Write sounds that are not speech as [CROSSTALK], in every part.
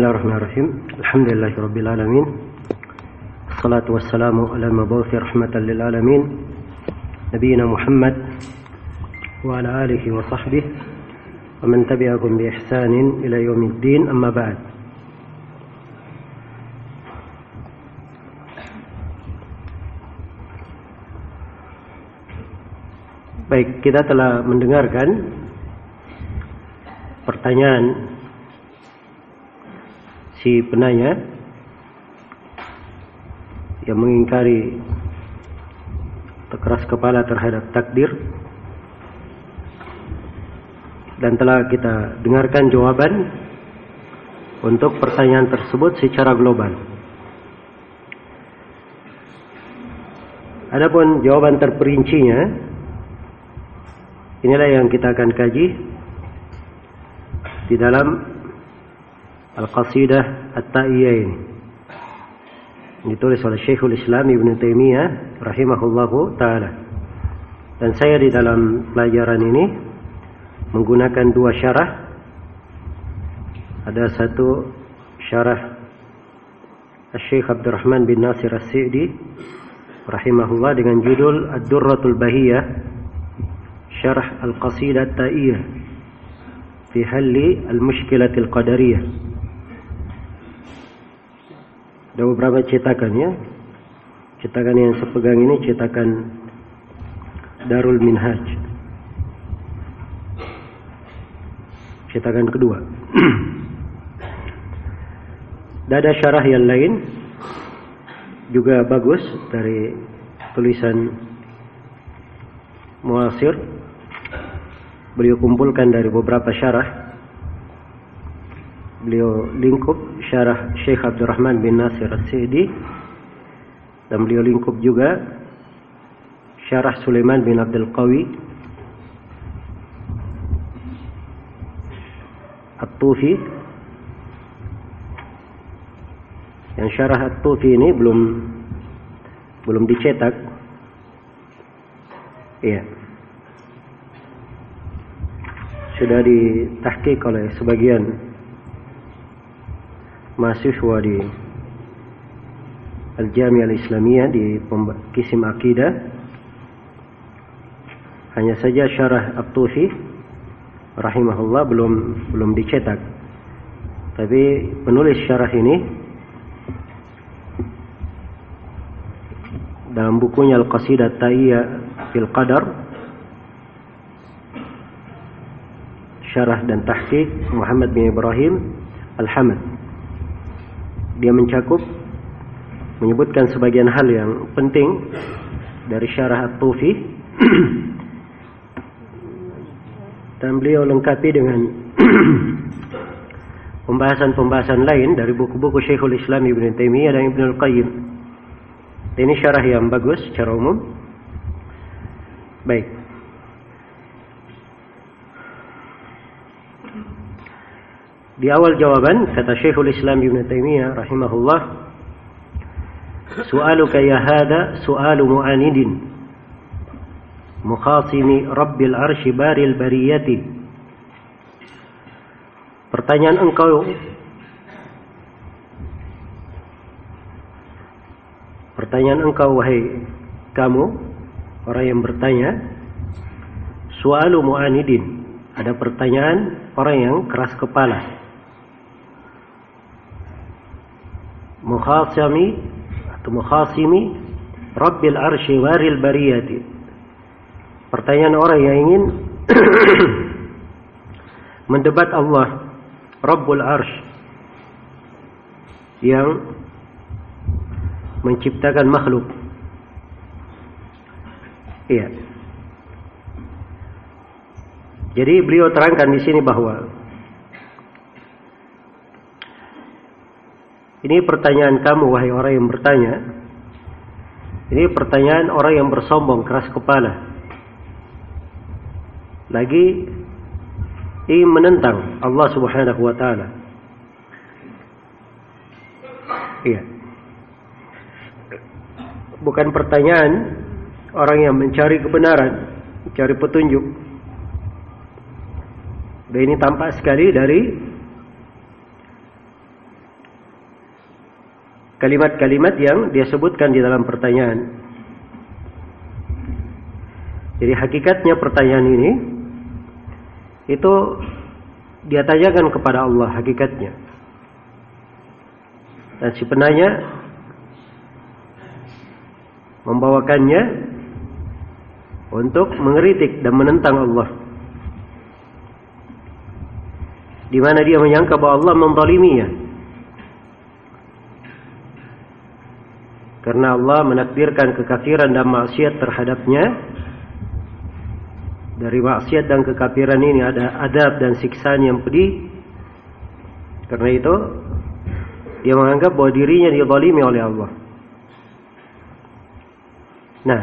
بسم الله الرحمن الرحيم الحمد لله رب العالمين الصلاة والسلام على المبعوث رحمة للعالمين نبينا محمد وعلى آله وصحبه ومن تبعهم بإحسان إلى يوم الدين أما بعد Baik, kita telah mendengarkan pertanyaan si penanya yang mengingkari keras kepala terhadap takdir dan telah kita dengarkan jawaban untuk pertanyaan tersebut secara global. Adapun jawaban terperincinya Inilah yang kita akan kaji di dalam Al-Qasidah At-Ta'iyah ini ditulis oleh Syekhul Islam Ibn Taimiyah rahimahullahu taala. Dan saya di dalam pelajaran ini menggunakan dua syarah. Ada satu syarah Syekh Abdurrahman bin Nasir As-Sidi rahimahullah dengan judul Ad-Durratul Bahiyah Syarah Al-Qasidah Ta'iyah fi Halli Al-Mushkilatil Qadariyah ada beberapa cetakan ya. Cetakan yang sepegang ini cetakan Darul Minhaj. Cetakan kedua. [CLEARS THROAT] Dan ada syarah yang lain juga bagus dari tulisan Muasir. Beliau kumpulkan dari beberapa syarah. Beliau lingkup syarah Syekh Abdurrahman bin Nasir As-Sidi dan beliau lingkup juga syarah Sulaiman bin Abdul Qawi. At-Tufi. Yang syarah At-Tufi ini belum belum dicetak. Iya. Sudah ditahkik oleh sebagian mahasiswa di Al-Jami'ah Al-Islamiyah di Kisim Akidah hanya saja syarah Abtufi rahimahullah belum belum dicetak tapi penulis syarah ini dalam bukunya Al-Qasidah Ta'iyyah fil Qadar syarah dan tahqiq Muhammad bin Ibrahim Al-Hamad. Dia mencakup menyebutkan sebagian hal yang penting dari syarah At-Tufi [CLEARS THROAT] dan beliau lengkapi dengan [CLEARS THROAT] pembahasan-pembahasan lain dari buku-buku Syekhul Islam Ibn Taimiyah dan Ibn Al-Qayyim. Ini syarah yang bagus secara umum. Baik. Di awal jawaban kata Syekhul Islam Ibn Taimiyah rahimahullah, "Su'aluka ya hada su'alu mu'anidin mukhasimi Rabbil Arsy Baril Bariyati." Pertanyaan engkau Pertanyaan engkau wahai kamu orang yang bertanya su'alu mu'anidin ada pertanyaan orang yang keras kepala mukhasami atau mukhasimi Rabbil arsy waril bariyati. Pertanyaan orang yang ingin [CLEARS THROAT] mendebat Allah Rabbul Arsh yang menciptakan makhluk. Iya. Jadi beliau terangkan di sini bahwa ini pertanyaan kamu wahai orang yang bertanya. Ini pertanyaan orang yang bersombong keras kepala. Lagi ingin menentang Allah Subhanahu wa taala. Iya. Bukan pertanyaan orang yang mencari kebenaran, mencari petunjuk. Dan ini tampak sekali dari kalimat-kalimat yang dia sebutkan di dalam pertanyaan. Jadi hakikatnya pertanyaan ini itu dia tanyakan kepada Allah hakikatnya. Dan si penanya membawakannya untuk mengeritik dan menentang Allah. Di mana dia menyangka bahwa Allah menzaliminya. Karena Allah menakdirkan kekafiran dan maksiat terhadapnya. Dari maksiat dan kekafiran ini ada adab dan siksaan yang pedih. Karena itu dia menganggap bahwa dirinya dizalimi oleh Allah. Nah,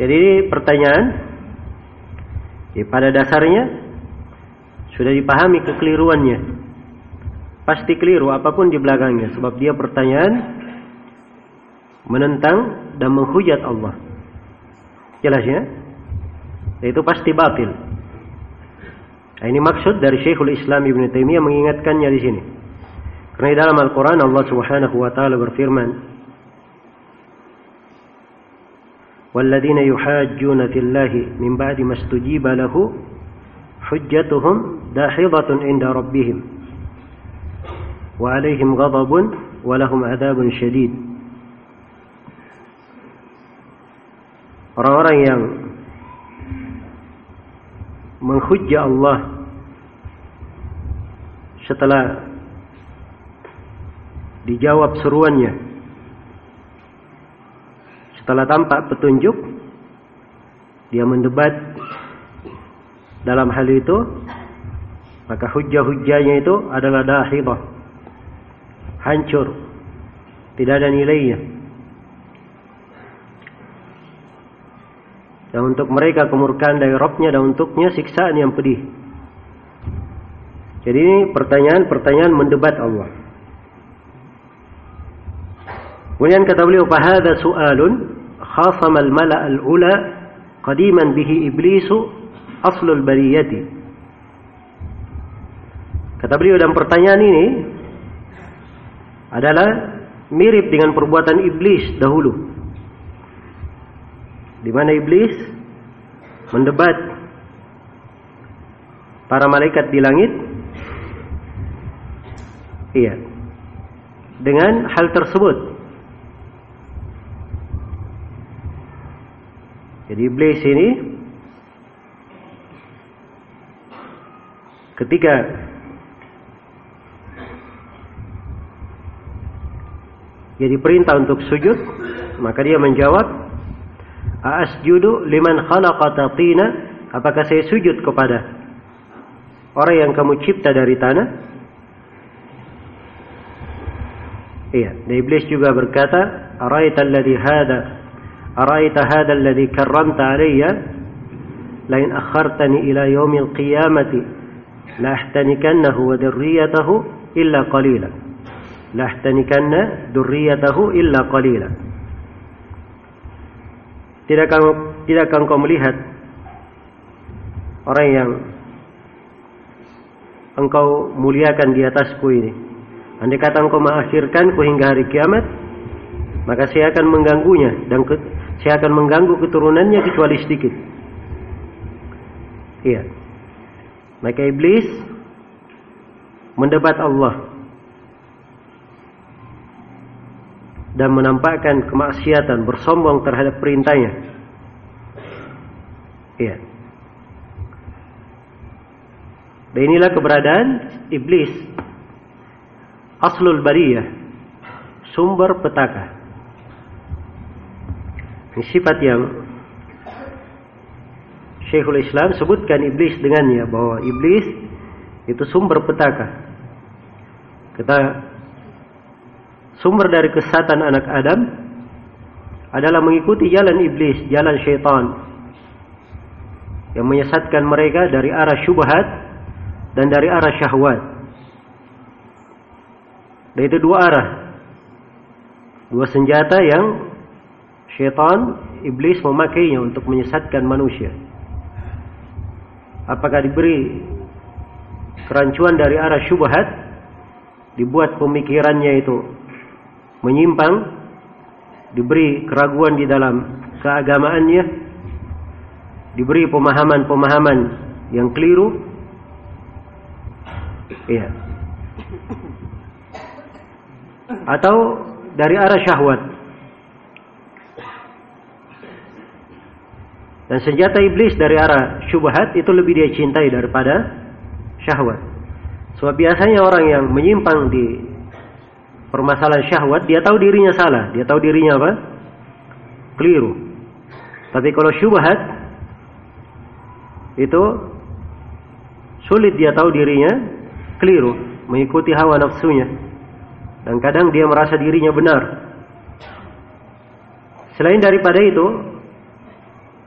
jadi pertanyaan ya pada dasarnya sudah dipahami kekeliruannya Pasti keliru apapun di belakangnya sebab dia pertanyaan menentang dan menghujat Allah. Jelas ya? Itu pasti batil. Nah, ini maksud dari Syekhul Islam Ibn Taimiyah mengingatkannya di sini. Karena di dalam Al-Quran Allah Subhanahu wa taala berfirman, والذين يحاجون في الله من بعد ما استجيب له حجتهم داحضة عند ربهم وعليهم غضب ولهم عذاب شديد orang-orang yang menghujjah Allah setelah dijawab seruannya setelah tampak petunjuk, dia mendebat dalam hal itu, maka hujah-hujahnya itu adalah dahibah. hancur. Tidak ada nilainya. Dan untuk mereka kemurkaan dari Robnya dan untuknya siksaan yang pedih. Jadi ini pertanyaan-pertanyaan mendebat Allah. Kemudian kata beliau fahada su'alun khasama al-mala al-ula qadiman bihi iblisu aslul bariyati. Kata beliau dalam pertanyaan ini adalah mirip dengan perbuatan iblis dahulu. Di mana iblis mendebat para malaikat di langit. Iya. Dengan hal tersebut Jadi iblis ini ketika Dia diperintah untuk sujud, maka dia menjawab, "Asjudu liman khalaqa tina?" Apakah saya sujud kepada orang yang kamu cipta dari tanah? Iya, dan iblis juga berkata, "Araita alladhi hada araita hada alladhi karramta alayya lain akhartani ila yaumil qiyamati la ahtanikannahu wa dhurriyyatahu illa qalila." lahtanikanna durriyatahu illa qalila. Tidak akan tidak akan kau melihat orang yang engkau muliakan di atasku ini. Andai kata engkau mengakhirkanku hingga hari kiamat, maka saya akan mengganggunya dan ke, saya akan mengganggu keturunannya kecuali sedikit. Iya. Maka iblis mendebat Allah dan menampakkan kemaksiatan, bersombong terhadap perintahnya. Iya. Dan inilah keberadaan iblis. Aslul bariyah. Sumber petaka. Ini sifat yang Syekhul Islam sebutkan iblis dengannya bahwa iblis itu sumber petaka. Kita sumber dari kesatan anak Adam adalah mengikuti jalan iblis, jalan syaitan yang menyesatkan mereka dari arah syubhat dan dari arah syahwat. Dan itu dua arah. Dua senjata yang syaitan, iblis memakainya untuk menyesatkan manusia. Apakah diberi kerancuan dari arah syubhat, dibuat pemikirannya itu menyimpang, diberi keraguan di dalam keagamaannya, diberi pemahaman-pemahaman yang keliru. Iya. Atau dari arah syahwat. Dan senjata iblis dari arah syubhat itu lebih dia cintai daripada syahwat. Sebab biasanya orang yang menyimpang di permasalahan syahwat, dia tahu dirinya salah, dia tahu dirinya apa? Keliru. Tapi kalau syubhat itu sulit dia tahu dirinya keliru, mengikuti hawa nafsunya. Dan kadang dia merasa dirinya benar. Selain daripada itu,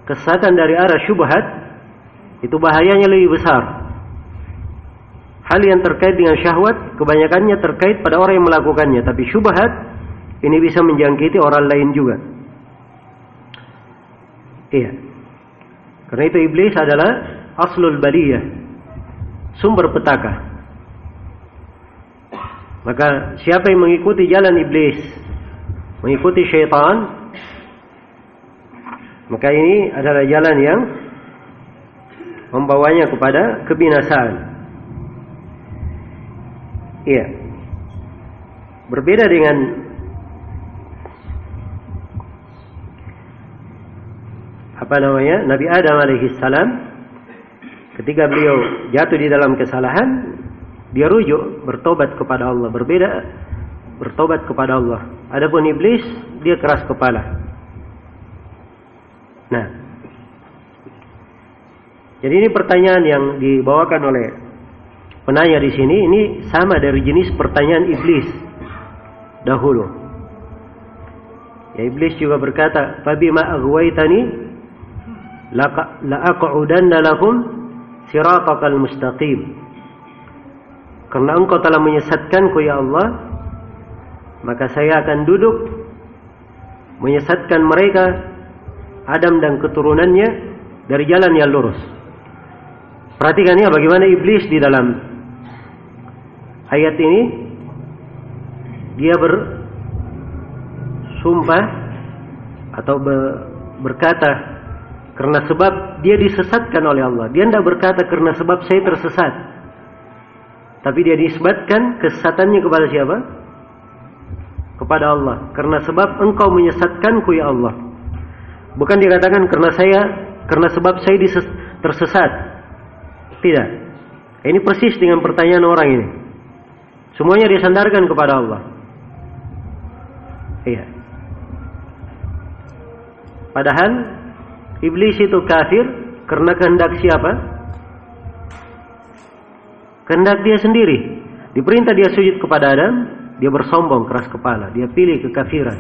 kesatan dari arah syubhat itu bahayanya lebih besar. Hal yang terkait dengan syahwat kebanyakannya terkait pada orang yang melakukannya, tapi syubhat ini bisa menjangkiti orang lain juga. Iya. Karena itu iblis adalah aslul baliyah, sumber petaka. Maka siapa yang mengikuti jalan iblis, mengikuti syaitan, maka ini adalah jalan yang membawanya kepada kebinasaan. Iya. Berbeda dengan apa namanya? Nabi Adam alaihi salam ketika beliau jatuh di dalam kesalahan, dia rujuk bertobat kepada Allah. Berbeda bertobat kepada Allah. Adapun iblis dia keras kepala. Nah, jadi ini pertanyaan yang dibawakan oleh penanya di sini ini sama dari jenis pertanyaan iblis dahulu. Ya iblis juga berkata, "Fabima aghwaytani la aq'udanna lahum siratakal mustaqim." Karena engkau telah menyesatkanku ya Allah, maka saya akan duduk menyesatkan mereka Adam dan keturunannya dari jalan yang lurus. Perhatikan ya bagaimana iblis di dalam ayat ini dia bersumpah atau berkata karena sebab dia disesatkan oleh Allah. Dia tidak berkata karena sebab saya tersesat. Tapi dia disebutkan kesesatannya kepada siapa? Kepada Allah. Karena sebab engkau menyesatkanku ya Allah. Bukan dikatakan karena saya karena sebab saya tersesat. Tidak. Ini persis dengan pertanyaan orang ini. Semuanya disandarkan kepada Allah. Iya. Padahal iblis itu kafir karena kehendak siapa? Kehendak dia sendiri. Diperintah dia sujud kepada Adam, dia bersombong keras kepala, dia pilih kekafiran.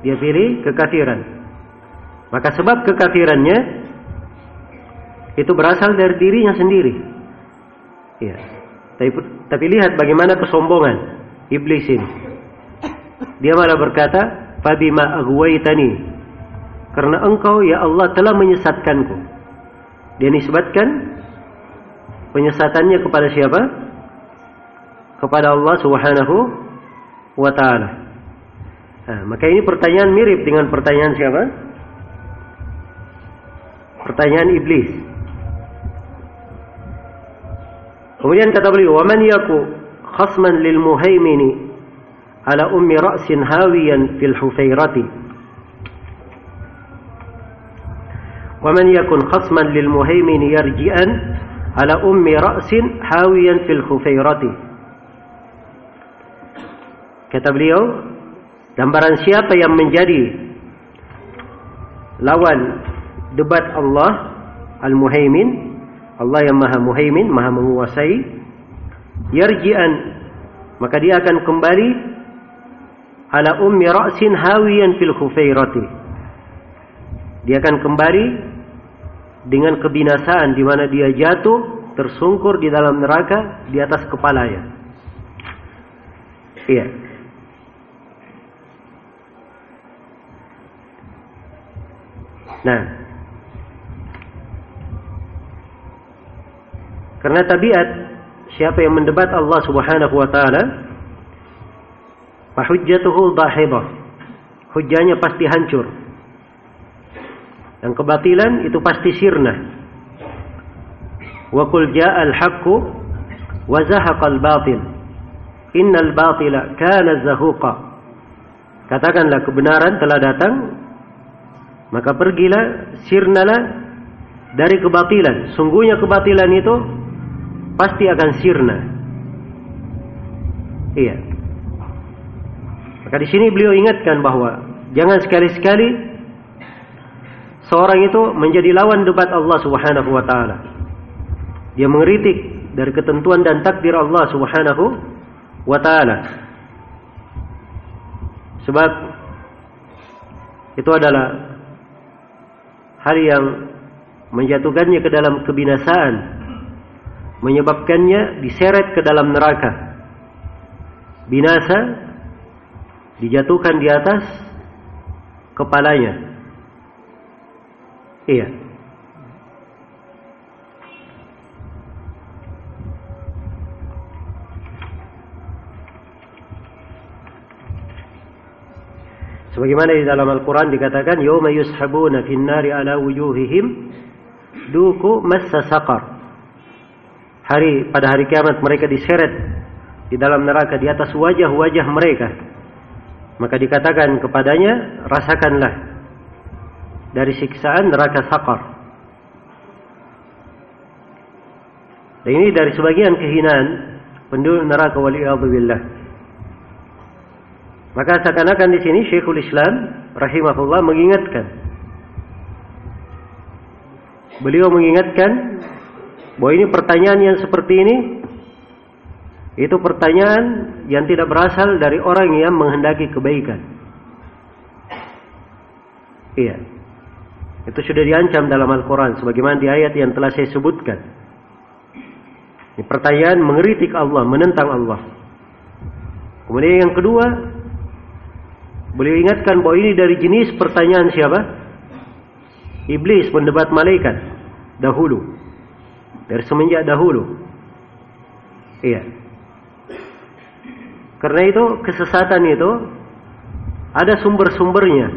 Dia pilih kekafiran. Maka sebab kekafirannya itu berasal dari dirinya sendiri. Ya. Tapi, tapi lihat bagaimana kesombongan iblis ini. Dia malah berkata, "Fabima aghwaytani." Karena engkau ya Allah telah menyesatkanku. Dia nisbatkan penyesatannya kepada siapa? Kepada Allah Subhanahu wa taala. Nah, maka ini pertanyaan mirip dengan pertanyaan siapa? Pertanyaan iblis. Kemudian kata beliau, "Wa man yaku khasman lil muhaimini على أم رأس هاويا في الحفيرة ومن يكن خصما للمهيمن يرجئا على أم رأس هاويا في الحفيرة Kata beliau, gambaran siapa yang menjadi lawan debat Allah Al-Muhaimin, Allah yang Maha Muhaimin, Maha menguasai, yarji'an, maka dia akan kembali ala ummi ra'sin hawiyan fil khufairati. Dia akan kembali dengan kebinasaan di mana dia jatuh tersungkur di dalam neraka di atas kepalanya. Iya. Nah, karena tabiat siapa yang mendebat Allah Subhanahu wa taala, fahujjatuhu dahidah. Hujjahnya pasti hancur. Dan kebatilan itu pasti sirna. Wa qul ja'al haqqu wa zahaqal batil. Innal batila kana zahuqa. Katakanlah kebenaran telah datang maka pergilah, sirnalah dari kebatilan. Sungguhnya kebatilan itu pasti akan sirna. Iya. Maka di sini beliau ingatkan bahwa jangan sekali-sekali seorang itu menjadi lawan debat Allah Subhanahu wa taala. Dia mengeritik dari ketentuan dan takdir Allah Subhanahu wa taala. Sebab itu adalah hal yang menjatuhkannya ke dalam kebinasaan, menyebabkannya diseret ke dalam neraka. Binasa dijatuhkan di atas kepalanya. Iya. Sebagaimana di dalam Al-Quran dikatakan, yushabuna fin nari ala wujuhihim duku massa saqar. Hari pada hari kiamat mereka diseret di dalam neraka di atas wajah-wajah mereka. Maka dikatakan kepadanya, rasakanlah dari siksaan neraka saqar. Dan ini dari sebagian kehinaan penduduk neraka waliyadzubillah. Maka seakan-akan di sini Syekhul Islam rahimahullah mengingatkan. Beliau mengingatkan bahwa ini pertanyaan yang seperti ini itu pertanyaan yang tidak berasal dari orang yang menghendaki kebaikan. Iya. Itu sudah diancam dalam Al-Quran sebagaimana di ayat yang telah saya sebutkan. Ini pertanyaan mengeritik Allah, menentang Allah. Kemudian yang kedua, Beliau ingatkan bahwa ini dari jenis pertanyaan siapa? Iblis mendebat malaikat dahulu. Dari semenjak dahulu. Iya. Karena itu kesesatan itu ada sumber-sumbernya.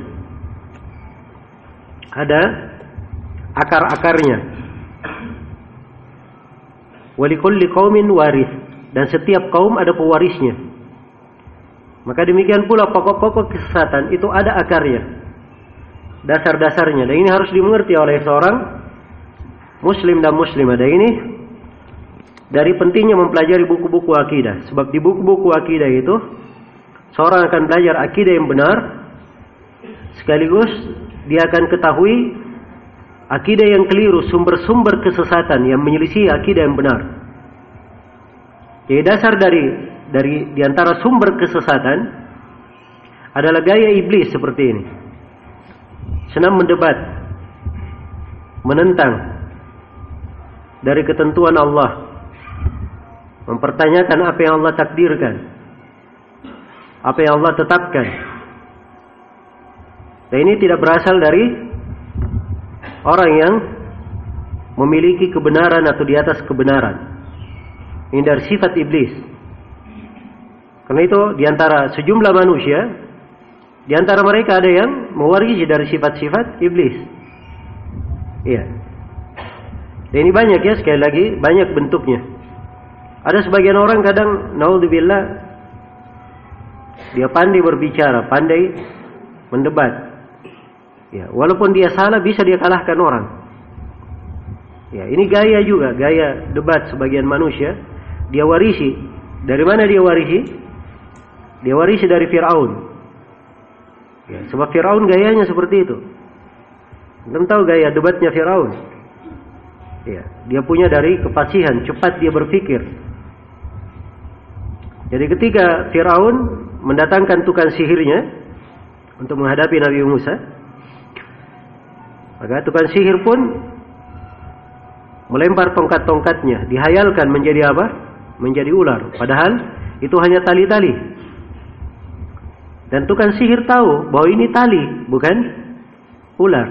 Ada akar-akarnya. Walikulli qaumin waris dan setiap kaum ada pewarisnya. Maka demikian pula pokok-pokok kesesatan itu ada akarnya. Dasar-dasarnya. Dan ini harus dimengerti oleh seorang muslim dan muslimah. Dan ini dari pentingnya mempelajari buku-buku akidah. Sebab di buku-buku akidah itu seorang akan belajar akidah yang benar sekaligus dia akan ketahui akidah yang keliru, sumber-sumber kesesatan yang menyelisih akidah yang benar. Jadi dasar dari dari di antara sumber kesesatan adalah gaya iblis seperti ini. Senang mendebat, menentang dari ketentuan Allah, mempertanyakan apa yang Allah takdirkan, apa yang Allah tetapkan. Dan ini tidak berasal dari orang yang memiliki kebenaran atau di atas kebenaran. Ini dari sifat iblis. Karena itu di antara sejumlah manusia, di antara mereka ada yang mewarisi dari sifat-sifat iblis. Iya. Dan ini banyak ya sekali lagi banyak bentuknya. Ada sebagian orang kadang naudzubillah Dia pandai berbicara, pandai mendebat. Ya, walaupun dia salah bisa dia kalahkan orang. Ya, ini gaya juga, gaya debat sebagian manusia. Dia warisi. Dari mana dia warisi? Dia warisi dari Firaun. Ya, sebab Firaun gayanya seperti itu. Belum tahu gaya debatnya Firaun. Ya, dia punya dari kefasihan, cepat dia berpikir. Jadi ketika Firaun mendatangkan tukang sihirnya untuk menghadapi Nabi Musa, maka tukang sihir pun melempar tongkat-tongkatnya, dihayalkan menjadi apa? Menjadi ular. Padahal itu hanya tali-tali. Dan tukang sihir tahu bahwa ini tali, bukan ular.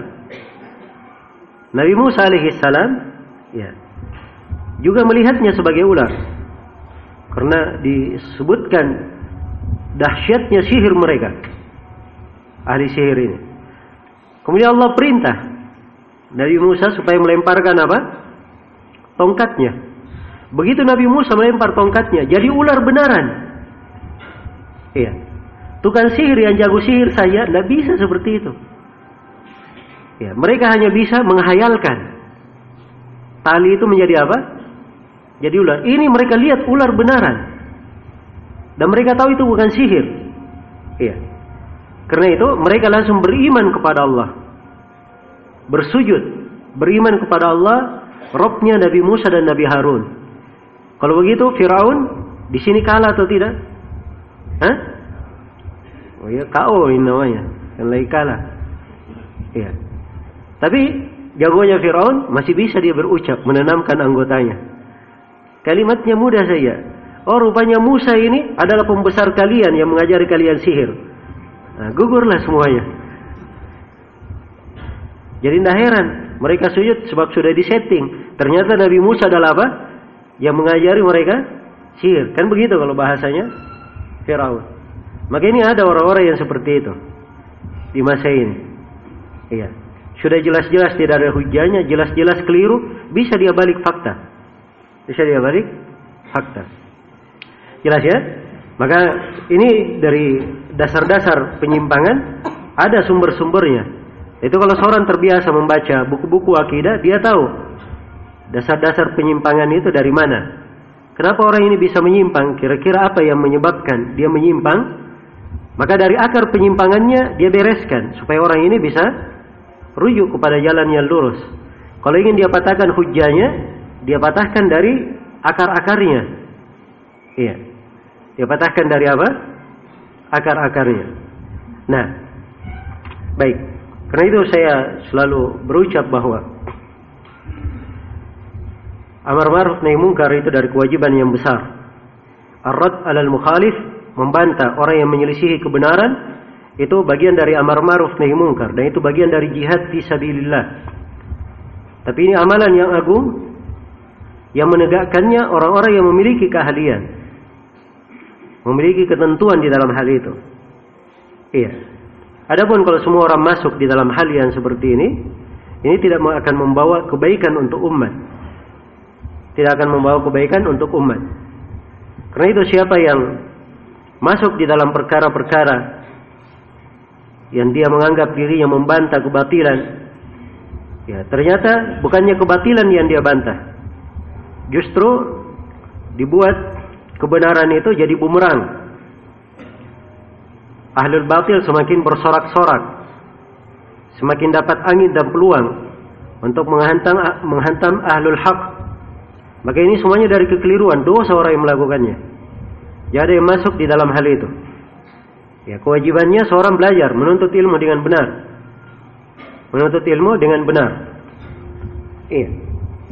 Nabi Musa alaihissalam ya, juga melihatnya sebagai ular. Karena disebutkan dahsyatnya sihir mereka. Ahli sihir ini. Kemudian Allah perintah Nabi Musa supaya melemparkan apa? Tongkatnya. Begitu Nabi Musa melempar tongkatnya, jadi ular benaran. Iya. Tukang sihir yang jago sihir saya tidak bisa seperti itu. Ya, mereka hanya bisa menghayalkan. Tali itu menjadi apa? Jadi ular. Ini mereka lihat ular benaran. Dan mereka tahu itu bukan sihir. Iya. Karena itu mereka langsung beriman kepada Allah bersujud, beriman kepada Allah, Robnya Nabi Musa dan Nabi Harun. Kalau begitu Firaun di sini kalah atau tidak? Hah? Oh ya KO ini namanya, yang lagi kalah. Iya. Tapi jagonya Firaun masih bisa dia berucap menenamkan anggotanya. Kalimatnya mudah saja. Oh rupanya Musa ini adalah pembesar kalian yang mengajari kalian sihir. Nah, gugurlah semuanya. Jadi tidak heran mereka sujud sebab sudah disetting. Ternyata Nabi Musa adalah apa? Yang mengajari mereka sihir. Kan begitu kalau bahasanya Firaun. Maka ini ada orang-orang yang seperti itu di masa ini. Iya. Sudah jelas-jelas tidak ada hujahnya, jelas-jelas keliru, bisa dia balik fakta. Bisa dia balik fakta. Jelas ya? Maka ini dari dasar-dasar penyimpangan ada sumber-sumbernya. Itu kalau seorang terbiasa membaca buku-buku akidah, dia tahu dasar-dasar penyimpangan itu dari mana. Kenapa orang ini bisa menyimpang? Kira-kira apa yang menyebabkan dia menyimpang? Maka dari akar penyimpangannya dia bereskan supaya orang ini bisa rujuk kepada jalan yang lurus. Kalau ingin dia patahkan hujahnya, dia patahkan dari akar-akarnya. Iya. Dia patahkan dari apa? Akar-akarnya. Nah, baik. Karena itu saya selalu berucap bahwa amar ma'ruf nahi mungkar itu dari kewajiban yang besar. Ar-rad 'alal mukhalif membantah orang yang menyelisihi kebenaran itu bagian dari amar ma'ruf nahi mungkar dan itu bagian dari jihad fi sabilillah. Tapi ini amalan yang agung yang menegakkannya orang-orang yang memiliki keahlian. Memiliki ketentuan di dalam hal itu. Iya. Adapun kalau semua orang masuk di dalam hal yang seperti ini, ini tidak akan membawa kebaikan untuk umat. Tidak akan membawa kebaikan untuk umat. Karena itu siapa yang masuk di dalam perkara-perkara yang dia menganggap dirinya membantah kebatilan, ya ternyata bukannya kebatilan yang dia bantah. Justru dibuat kebenaran itu jadi bumerang ahlul batil semakin bersorak-sorak, semakin dapat angin dan peluang untuk menghantam menghantam ahlul haq. Maka ini semuanya dari kekeliruan dosa orang yang melakukannya. Jadi yang masuk di dalam hal itu. Ya, kewajibannya seorang belajar menuntut ilmu dengan benar. Menuntut ilmu dengan benar. Iya.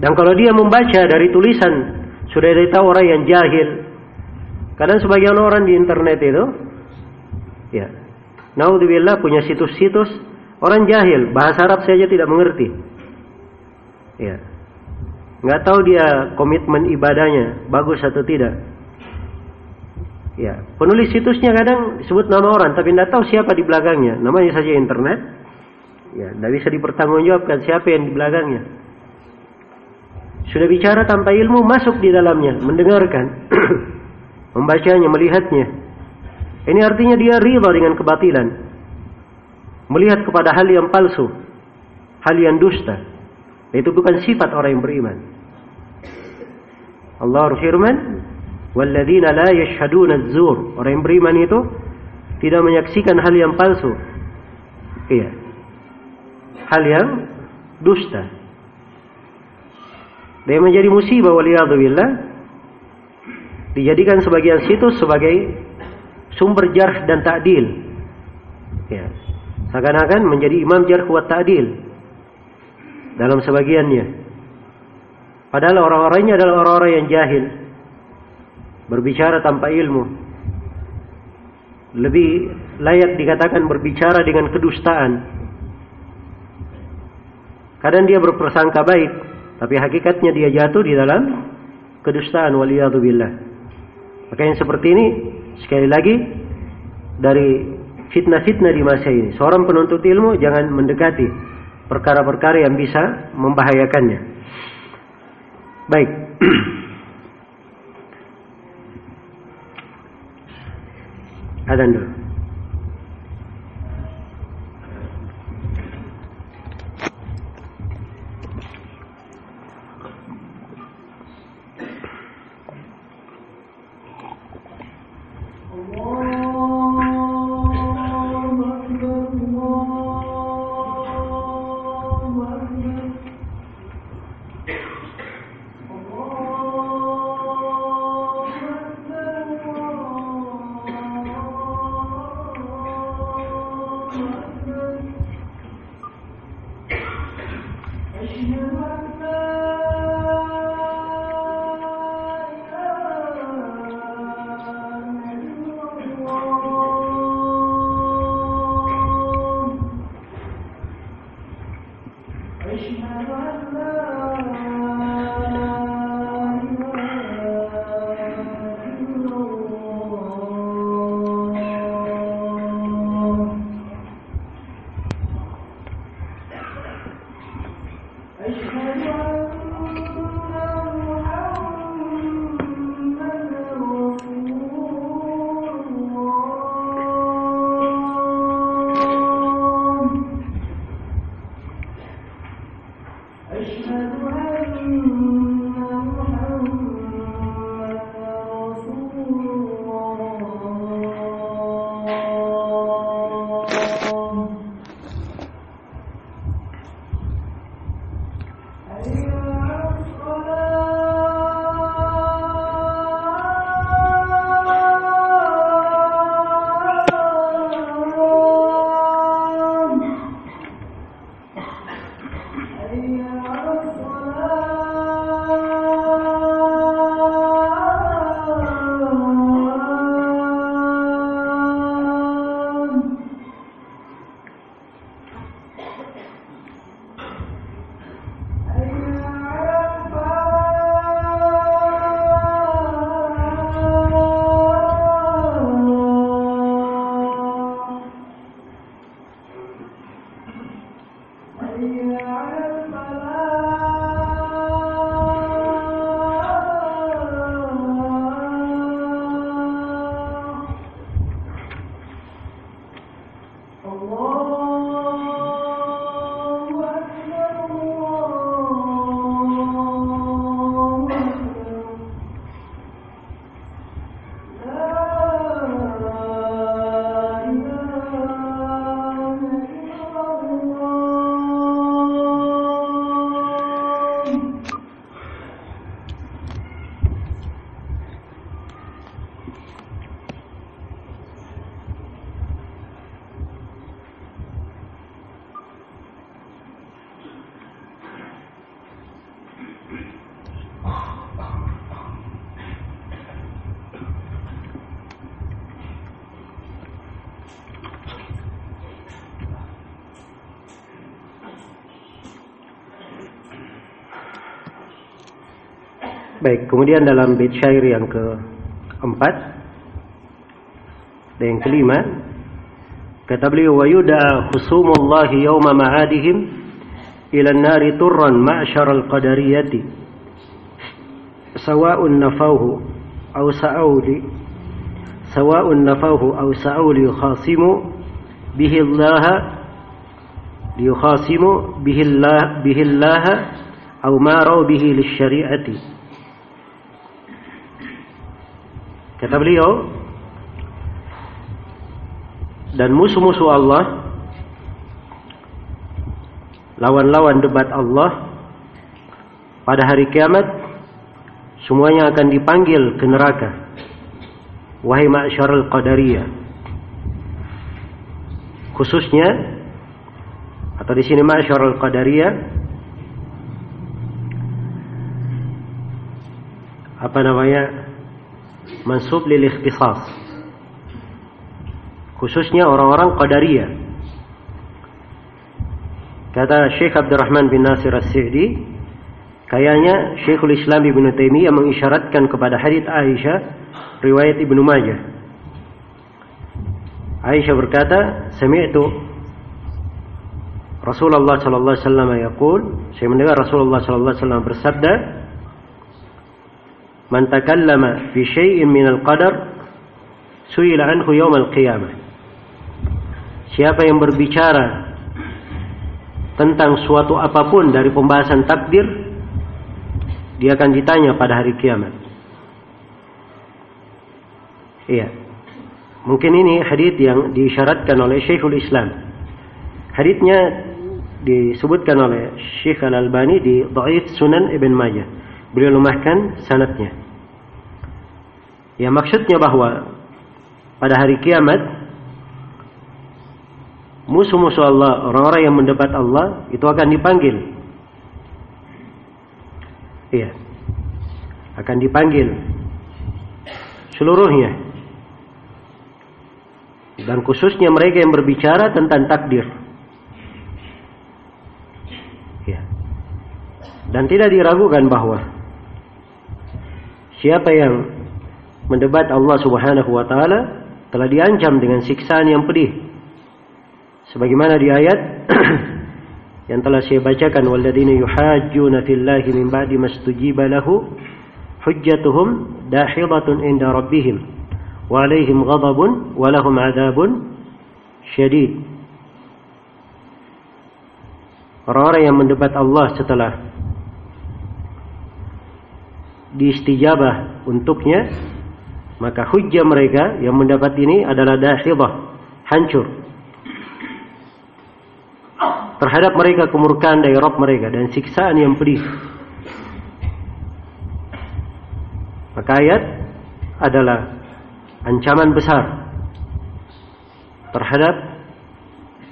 Dan kalau dia membaca dari tulisan sudah tahu orang yang jahil. Kadang sebagian orang di internet itu Ya. Naudzubillah punya situs-situs orang jahil, bahasa Arab saja tidak mengerti. Ya. Nggak tahu dia komitmen ibadahnya bagus atau tidak. Ya, penulis situsnya kadang sebut nama orang tapi tidak tahu siapa di belakangnya. Namanya saja internet. Ya, tidak bisa dipertanggungjawabkan siapa yang di belakangnya. Sudah bicara tanpa ilmu masuk di dalamnya, mendengarkan, [CLEARS THROAT] membacanya, melihatnya. Ini artinya dia ridha dengan kebatilan. Melihat kepada hal yang palsu, hal yang dusta. Itu bukan sifat orang yang beriman. Allah berfirman, "Walladzina la yashhaduna az-zur." Orang yang beriman itu tidak menyaksikan hal yang palsu. Iya. Hal yang dusta. Dia menjadi musibah waliyadzubillah. Dijadikan sebagian situs sebagai sumber jarh dan ta'dil. Ya. Seakan-akan menjadi imam jarh wa ta'dil dalam sebagiannya. Padahal orang-orangnya adalah orang-orang yang jahil. Berbicara tanpa ilmu. Lebih layak dikatakan berbicara dengan kedustaan. Kadang dia berprasangka baik, tapi hakikatnya dia jatuh di dalam kedustaan waliyadzubillah. Maka yang seperti ini sekali lagi dari fitnah-fitnah di masa ini. Seorang penuntut ilmu jangan mendekati perkara-perkara yang bisa membahayakannya. Baik. [CLEARS THROAT] ಅದನ್ನು Baik, kemudian dalam bait syair yang keempat dan yang kelima kata beliau wa yud'a khusumullahi yawma ma'adihim ila an-nari turran ma'syar al-qadariyati sawa'un nafawhu aw sa'u li سواء نفوه أو سعوا ليخاصموا به الله ليخاصموا به الله به الله أو ماروا به للشريعة kata beliau dan musuh-musuh Allah lawan-lawan debat Allah pada hari kiamat semuanya akan dipanggil ke neraka. Wahai ma'syarul qadariyah khususnya atau di sini ma'syarul qadariyah apa namanya mansub lil ikhtisas. Khususnya orang-orang qadariyah. Kata Syekh Abdurrahman bin Nasir As-Sa'di kayaknya Syekhul Islam Ibnu Taimiyah mengisyaratkan kepada hadits Aisyah riwayat Ibnu Majah. Aisyah berkata sami'tu Rasulullah sallallahu alaihi wasallam yaqul saya mendengar Rasulullah sallallahu alaihi wasallam bersabda Man takallama fi syai'in min al-qadar suila anhu yawm al-qiyamah Siapa yang berbicara tentang suatu apa pun dari pembahasan takdir dia akan ditanya pada hari kiamat Iya. Mungkin ini hadith yang diisyaratkan oleh Syekhul Islam. Hadithnya disebutkan oleh Syekh Al-Albani di Dhaif Sunan Ibn Majah. Beliau lemahkan sanatnya. Ya maksudnya bahwa pada hari kiamat musuh-musuh Allah, orang-orang yang mendebat Allah itu akan dipanggil. Iya. Akan dipanggil seluruhnya dan khususnya mereka yang berbicara tentang takdir. Ya. Dan tidak diragukan bahwa siapa yang mendebat Allah Subhanahu wa taala telah diancam dengan siksaan yang pedih. Sebagaimana di ayat [CLEARS THROAT] yang telah saya bacakan walladzina yuhajjuna fillahi min ba'di mastujiba lahu hujjatuhum dahidatun inda rabbihim wa alaihim ghadabun wa lahum adzabun syadid. Orang-orang yang mendebat Allah setelah diistijabah untuknya maka hujjah mereka yang mendapat ini adalah dahibah hancur terhadap mereka kemurkaan dari Rabb mereka dan siksaan yang pedih maka ayat adalah ancaman besar terhadap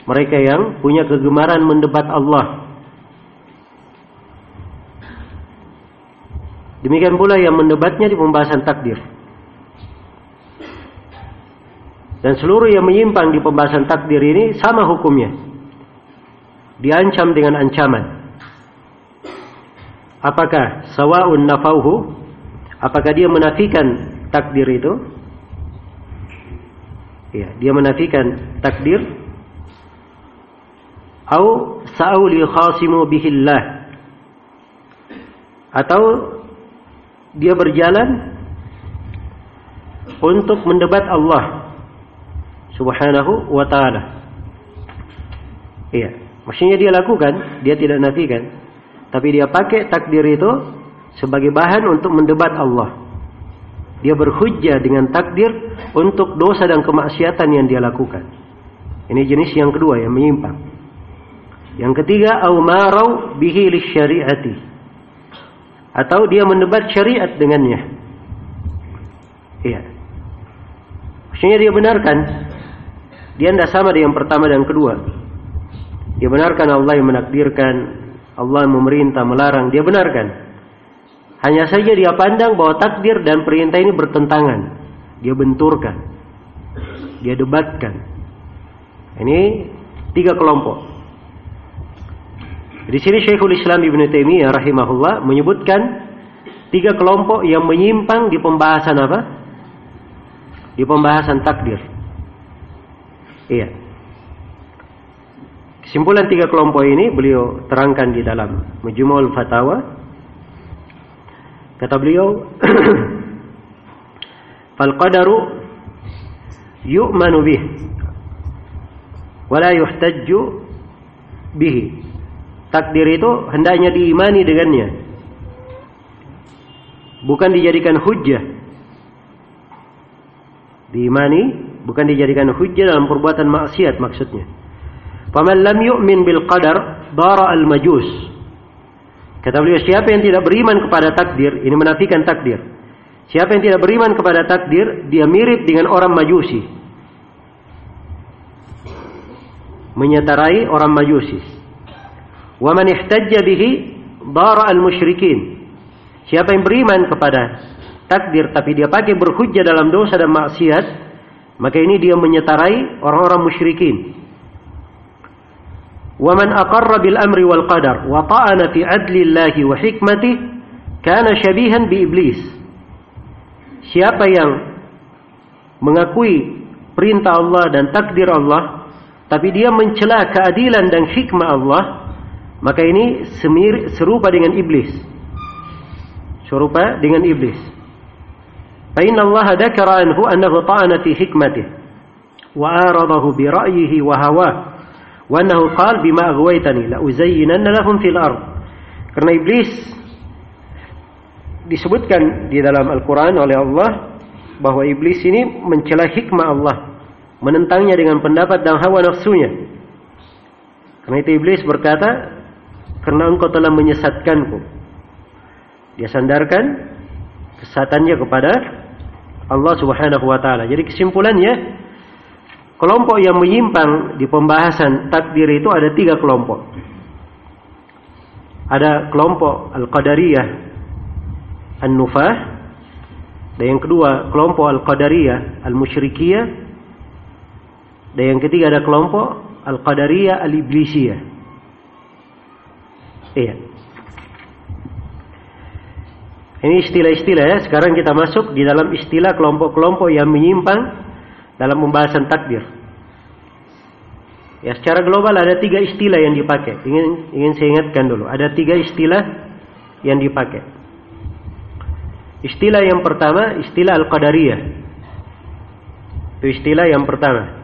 mereka yang punya kegemaran mendebat Allah. Demikian pula yang mendebatnya di pembahasan takdir. Dan seluruh yang menyimpang di pembahasan takdir ini sama hukumnya. Diancam dengan ancaman. Apakah sawa'un nafauhu? Apakah dia menafikan takdir itu? Ya, dia menafikan takdir atau sa'ul khasimu bihillah atau dia berjalan untuk mendebat Allah Subhanahu wa taala. Iya, maksudnya dia lakukan, dia tidak nafikan, tapi dia pakai takdir itu sebagai bahan untuk mendebat Allah. Dia berhujjah dengan takdir untuk dosa dan kemaksiatan yang dia lakukan. Ini jenis yang kedua yang menyimpang. Yang ketiga, aumarau bihi syariati. Atau dia mendebat syariat dengannya. Iya. Maksudnya dia benarkan. Dia tidak sama dengan yang pertama dan kedua. Dia benarkan Allah yang menakdirkan, Allah yang memerintah, melarang, dia benarkan. Hanya saja dia pandang bahwa takdir dan perintah ini bertentangan. Dia benturkan. Dia debatkan. Ini tiga kelompok. Di sini Syekhul Islam Ibn Taimiyah rahimahullah menyebutkan tiga kelompok yang menyimpang di pembahasan apa? Di pembahasan takdir. Iya. Kesimpulan tiga kelompok ini beliau terangkan di dalam Mujmu'ul Fatawa Kata beliau, [CLEARS THROAT] "Fal qadaru yu'manu bih wala yuhtajju bihi. Takdir itu hendaknya diimani dengannya. Bukan dijadikan hujjah. Diimani bukan dijadikan hujjah dalam perbuatan maksiat maksudnya. Faman lam yu'min bil qadar dara al majus. Kata beliau siapa yang tidak beriman kepada takdir, ini menafikan takdir. Siapa yang tidak beriman kepada takdir, dia mirip dengan orang majusi. menyatarai orang Majusi. Wa man ihtajja bihi dara al-musyrikin. Siapa yang beriman kepada takdir tapi dia pakai berhujjah dalam dosa dan maksiat, maka ini dia menyatarai orang-orang musyrikin. Qadar wa ta'ana fi adli Allah wa hikmati kana syabihan bi iblis. Siapa yang mengakui perintah Allah dan takdir Allah tapi dia mencela keadilan dan hikmah Allah, maka ini semir, serupa dengan iblis. Serupa dengan iblis. Ta'ana fi hikmatihi wa aradahu bi ra'yihi wa hawah wa annahu qala bima aghwaytani la uzayyinanna lahum fil ard. Karena iblis disebutkan di dalam Al-Qur'an oleh Allah bahwa iblis ini mencela hikmah Allah menentangnya dengan pendapat dan hawa nafsunya. Karena itu iblis berkata, "Karena engkau telah menyesatkanku." Dia sandarkan kesesatannya kepada Allah Subhanahu wa taala. Jadi kesimpulannya, kelompok yang menyimpang di pembahasan takdir itu ada tiga kelompok. Ada kelompok Al-Qadariyah An-Nufah dan yang kedua kelompok Al-Qadariyah Al-Musyrikiyah dan yang ketiga ada kelompok Al-Qadariyah Al-Iblisiyah. Iya. Ini istilah-istilah ya. Sekarang kita masuk di dalam istilah kelompok-kelompok yang menyimpang dalam pembahasan takdir. Ya, secara global ada tiga istilah yang dipakai. Ingin ingin saya ingatkan dulu. Ada tiga istilah yang dipakai. Istilah yang pertama, istilah Al-Qadariyah. Itu istilah yang pertama.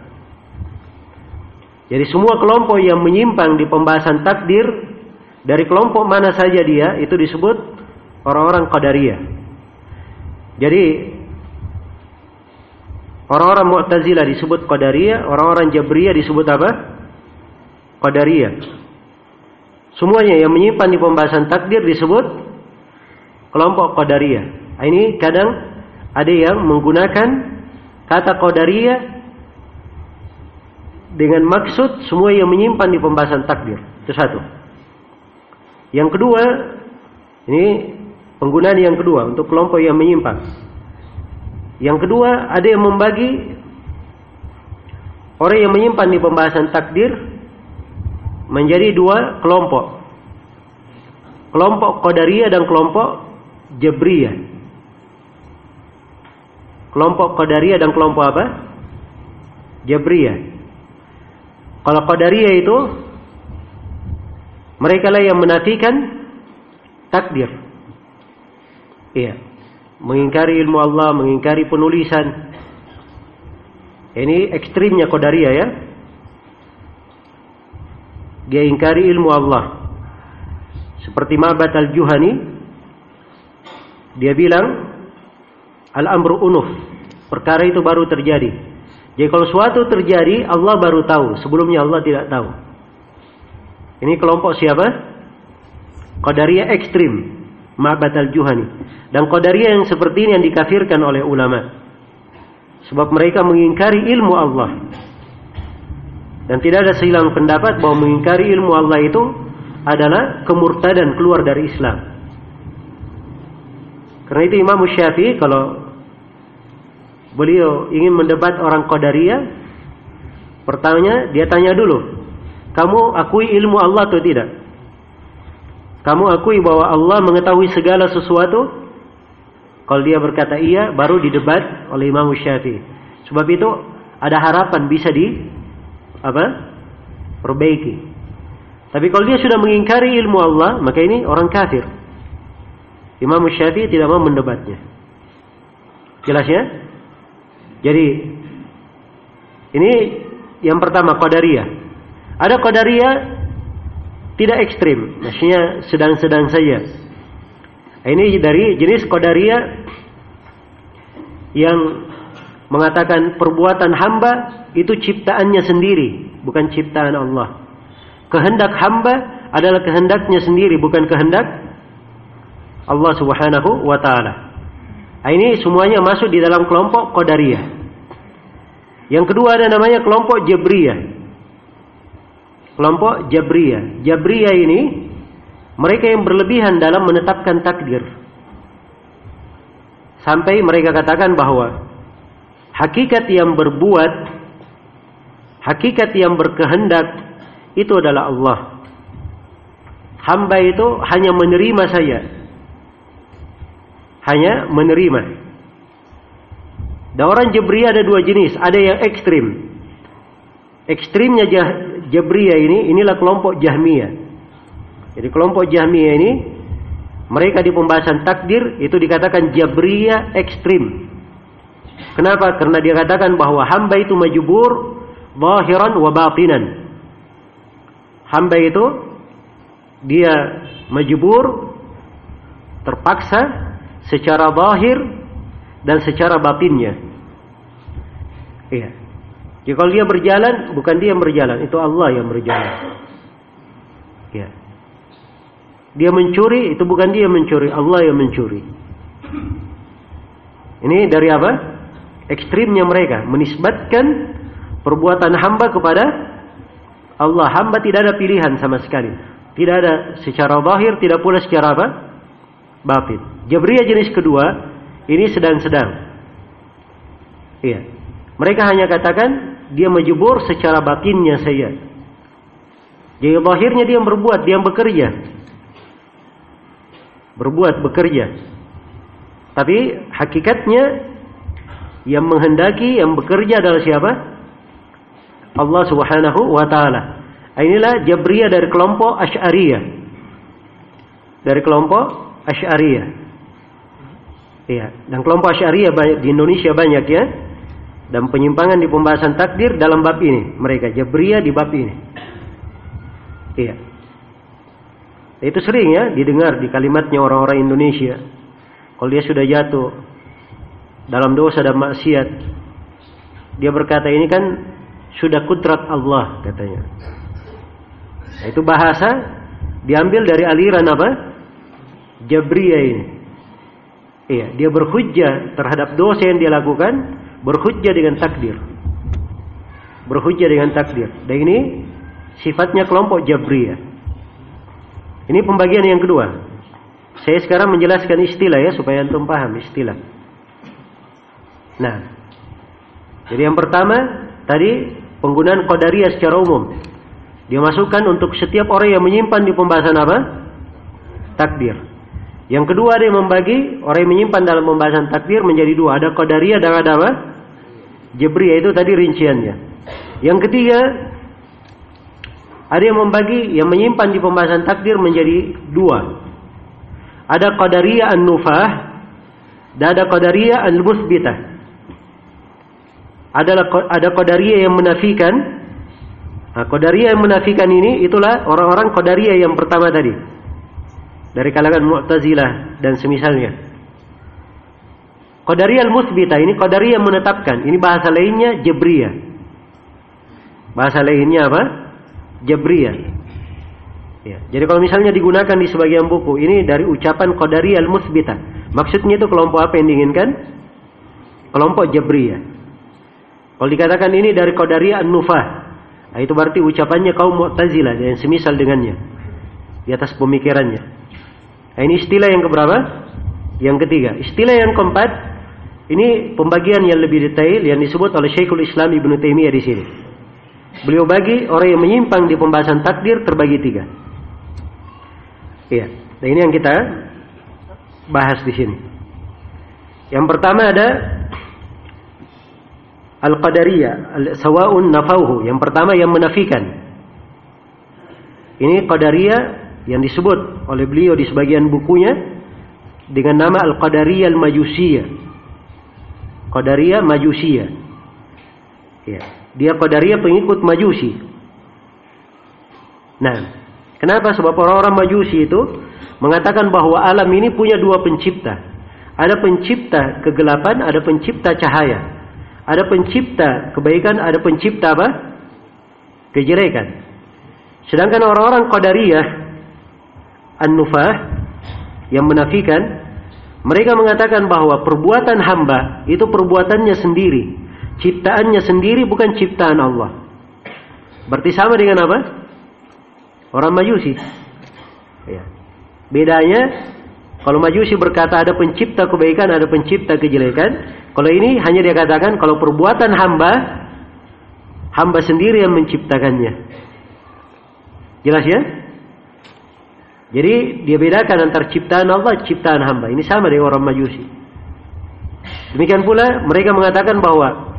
Jadi semua kelompok yang menyimpang di pembahasan takdir dari kelompok mana saja dia itu disebut orang-orang qadariyah. Jadi orang-orang Mu'tazilah disebut qadariyah, orang-orang Jabriyah disebut apa? Qadariyah. Semuanya yang menyimpan di pembahasan takdir disebut kelompok qadariyah. Nah, ini kadang ada yang menggunakan kata qadariyah dengan maksud semua yang menyimpan di pembahasan takdir. Itu satu. Yang kedua, ini penggunaan yang kedua untuk kelompok yang menyimpan. Yang kedua, ada yang membagi orang yang menyimpan di pembahasan takdir menjadi dua kelompok. Kelompok Qadariyah dan kelompok Jabriyah. Kelompok Qadariyah dan kelompok apa? Jabriyah. Kalau Qadariyah itu mereka lah yang menafikan takdir. Iya. Mengingkari ilmu Allah, mengingkari penulisan. Ini ekstrimnya Qadariyah ya. Dia ingkari ilmu Allah. Seperti Ma'bad al-Juhani. Dia bilang Al-amru unuf. Perkara itu baru terjadi. Jadi kalau suatu terjadi, Allah baru tahu. Sebelumnya Allah tidak tahu. Ini kelompok siapa? Qadariyah ekstrim. Ma'bad al-Juhani. Dan Qadariyah yang seperti ini yang dikafirkan oleh ulama. Sebab mereka mengingkari ilmu Allah. Dan tidak ada silang pendapat bahwa mengingkari ilmu Allah itu adalah kemurtadan keluar dari Islam. Karena itu Imam Syafi'i kalau beliau ingin mendebat orang Qadariyah, pertanyaan dia tanya dulu, kamu akui ilmu Allah atau tidak? Kamu akui bahwa Allah mengetahui segala sesuatu? Kalau dia berkata iya, baru didebat oleh Imam Syafi'i. Sebab itu ada harapan bisa di apa? perbaiki. Tapi kalau dia sudah mengingkari ilmu Allah, maka ini orang kafir. Imam Syafi'i tidak mau mendebatnya. Jelas ya? Jadi Ini yang pertama Qadariyah. Ada Qadariyah tidak ekstrim, maksudnya sedang-sedang saja. Ini dari jenis Qadariyah yang mengatakan perbuatan hamba itu ciptaannya sendiri, bukan ciptaan Allah. Kehendak hamba adalah kehendaknya sendiri, bukan kehendak Allah Subhanahu wa taala. Ini semuanya masuk di dalam kelompok Qadariyah. Yang kedua ada namanya kelompok Jabriyah. Kelompok Jabriyah. Jabriyah ini mereka yang berlebihan dalam menetapkan takdir. Sampai mereka katakan bahwa hakikat yang berbuat, hakikat yang berkehendak itu adalah Allah. Hamba itu hanya menerima saja. Hanya menerima. Dan orang Jabriyah ada dua jenis, ada yang ekstrim. Ekstrimnya Jabriyah ini, inilah kelompok Jahmiyah. Jadi kelompok Jahmiyah ini, mereka di pembahasan takdir itu dikatakan Jabriyah ekstrim. Kenapa? Karena dia katakan bahwa hamba itu majubur zahiran wa batinan. Hamba itu dia majubur terpaksa secara zahir dan secara batinnya. Iya. Jadi kalau dia berjalan, bukan dia yang berjalan, itu Allah yang berjalan. Iya. Dia mencuri, itu bukan dia yang mencuri, Allah yang mencuri. Ini dari apa? ekstrimnya mereka menisbatkan perbuatan hamba kepada Allah. Hamba tidak ada pilihan sama sekali. Tidak ada secara zahir, tidak pula secara apa? Batin. Jabriyah jenis kedua ini sedang-sedang. Iya. Mereka hanya katakan dia menjebur secara batinnya saja. Jadi zahirnya dia berbuat, dia bekerja. Berbuat, bekerja. Tapi hakikatnya yang menghendaki, yang bekerja adalah siapa? Allah Subhanahu wa taala. Inilah Jabriyah dari kelompok Asy'ariyah. Dari kelompok Asy'ariyah. Iya, dan kelompok Asy'ariyah di Indonesia banyak ya. Dan penyimpangan di pembahasan takdir dalam bab ini. Mereka Jabriyah di bab ini. Iya. Itu sering ya didengar di kalimatnya orang-orang Indonesia. Kalau dia sudah jatuh dalam dosa dan maksiat. Dia berkata ini kan sudah kudrat Allah katanya. Nah, itu bahasa diambil dari aliran apa? Jabriyah ini. Iya, dia berhujjah terhadap dosa yang dia lakukan, berhujjah dengan takdir. Berhujjah dengan takdir. Dan ini sifatnya kelompok Jabriyah. Ini pembagian yang kedua. Saya sekarang menjelaskan istilah ya supaya antum paham istilah. Nah, jadi yang pertama tadi penggunaan qadariyah secara umum. Dia masukkan untuk setiap orang yang menyimpan di pembahasan apa? Takdir. Yang kedua dia membagi orang yang menyimpan dalam pembahasan takdir menjadi dua. Ada qadariyah dan ada apa? Jabriyah itu tadi rinciannya. Yang ketiga ada yang membagi yang menyimpan di pembahasan takdir menjadi dua. Ada qadariyah an-nufah dan ada qadariyah al-musbitah adalah ada qadariyah yang menafikan. Nah, qadariyah yang menafikan ini itulah orang-orang qadariyah yang pertama tadi. Dari kalangan Mu'tazilah dan semisalnya. Qadariyah al-musbita ini qadariyah menetapkan. Ini bahasa lainnya Jabriyah. Bahasa lainnya apa? Jabriyah. Ya, jadi kalau misalnya digunakan di sebagian buku, ini dari ucapan qadariyah al-musbita. Maksudnya itu kelompok apa yang diinginkan? Kelompok Jabriyah. Kalau dikatakan ini dari Qadariyah An-Nufah, nah itu berarti ucapannya kaum Mu'tazilah yang semisal dengannya di atas pemikirannya. Nah, ini istilah yang keberapa? Yang ketiga. Istilah yang keempat, ini pembagian yang lebih detail yang disebut oleh Syekhul Islam Ibnu Taimiyah di sini. Beliau bagi orang yang menyimpang di pembahasan takdir terbagi tiga. Iya. Nah ini yang kita bahas di sini. Yang pertama ada Al-Qadariyah, sawa'un nafauhu. Yang pertama yang menafikan. Ini Qadariyah yang disebut oleh beliau di sebagian bukunya dengan nama Al-Qadariyah Al-Majusiyah. Qadariyah Majusiyah. Ya. Dia Qadariyah pengikut Majusi. Nah, kenapa? Sebab orang-orang Majusi itu mengatakan bahwa alam ini punya dua pencipta. Ada pencipta kegelapan, ada pencipta cahaya. Ada pencipta kebaikan, ada pencipta apa? Kejelekan. Sedangkan orang-orang Qadariyah An-Nufah yang menafikan mereka mengatakan bahwa perbuatan hamba itu perbuatannya sendiri, ciptaannya sendiri bukan ciptaan Allah. Berarti sama dengan apa? Orang Majusi. Ya. Bedanya kalau Majusi berkata ada pencipta kebaikan, ada pencipta kejelekan. Kalau ini hanya dia katakan kalau perbuatan hamba, hamba sendiri yang menciptakannya. Jelas ya? Jadi dia bedakan antara ciptaan Allah, ciptaan hamba. Ini sama dengan orang Majusi. Demikian pula mereka mengatakan bahwa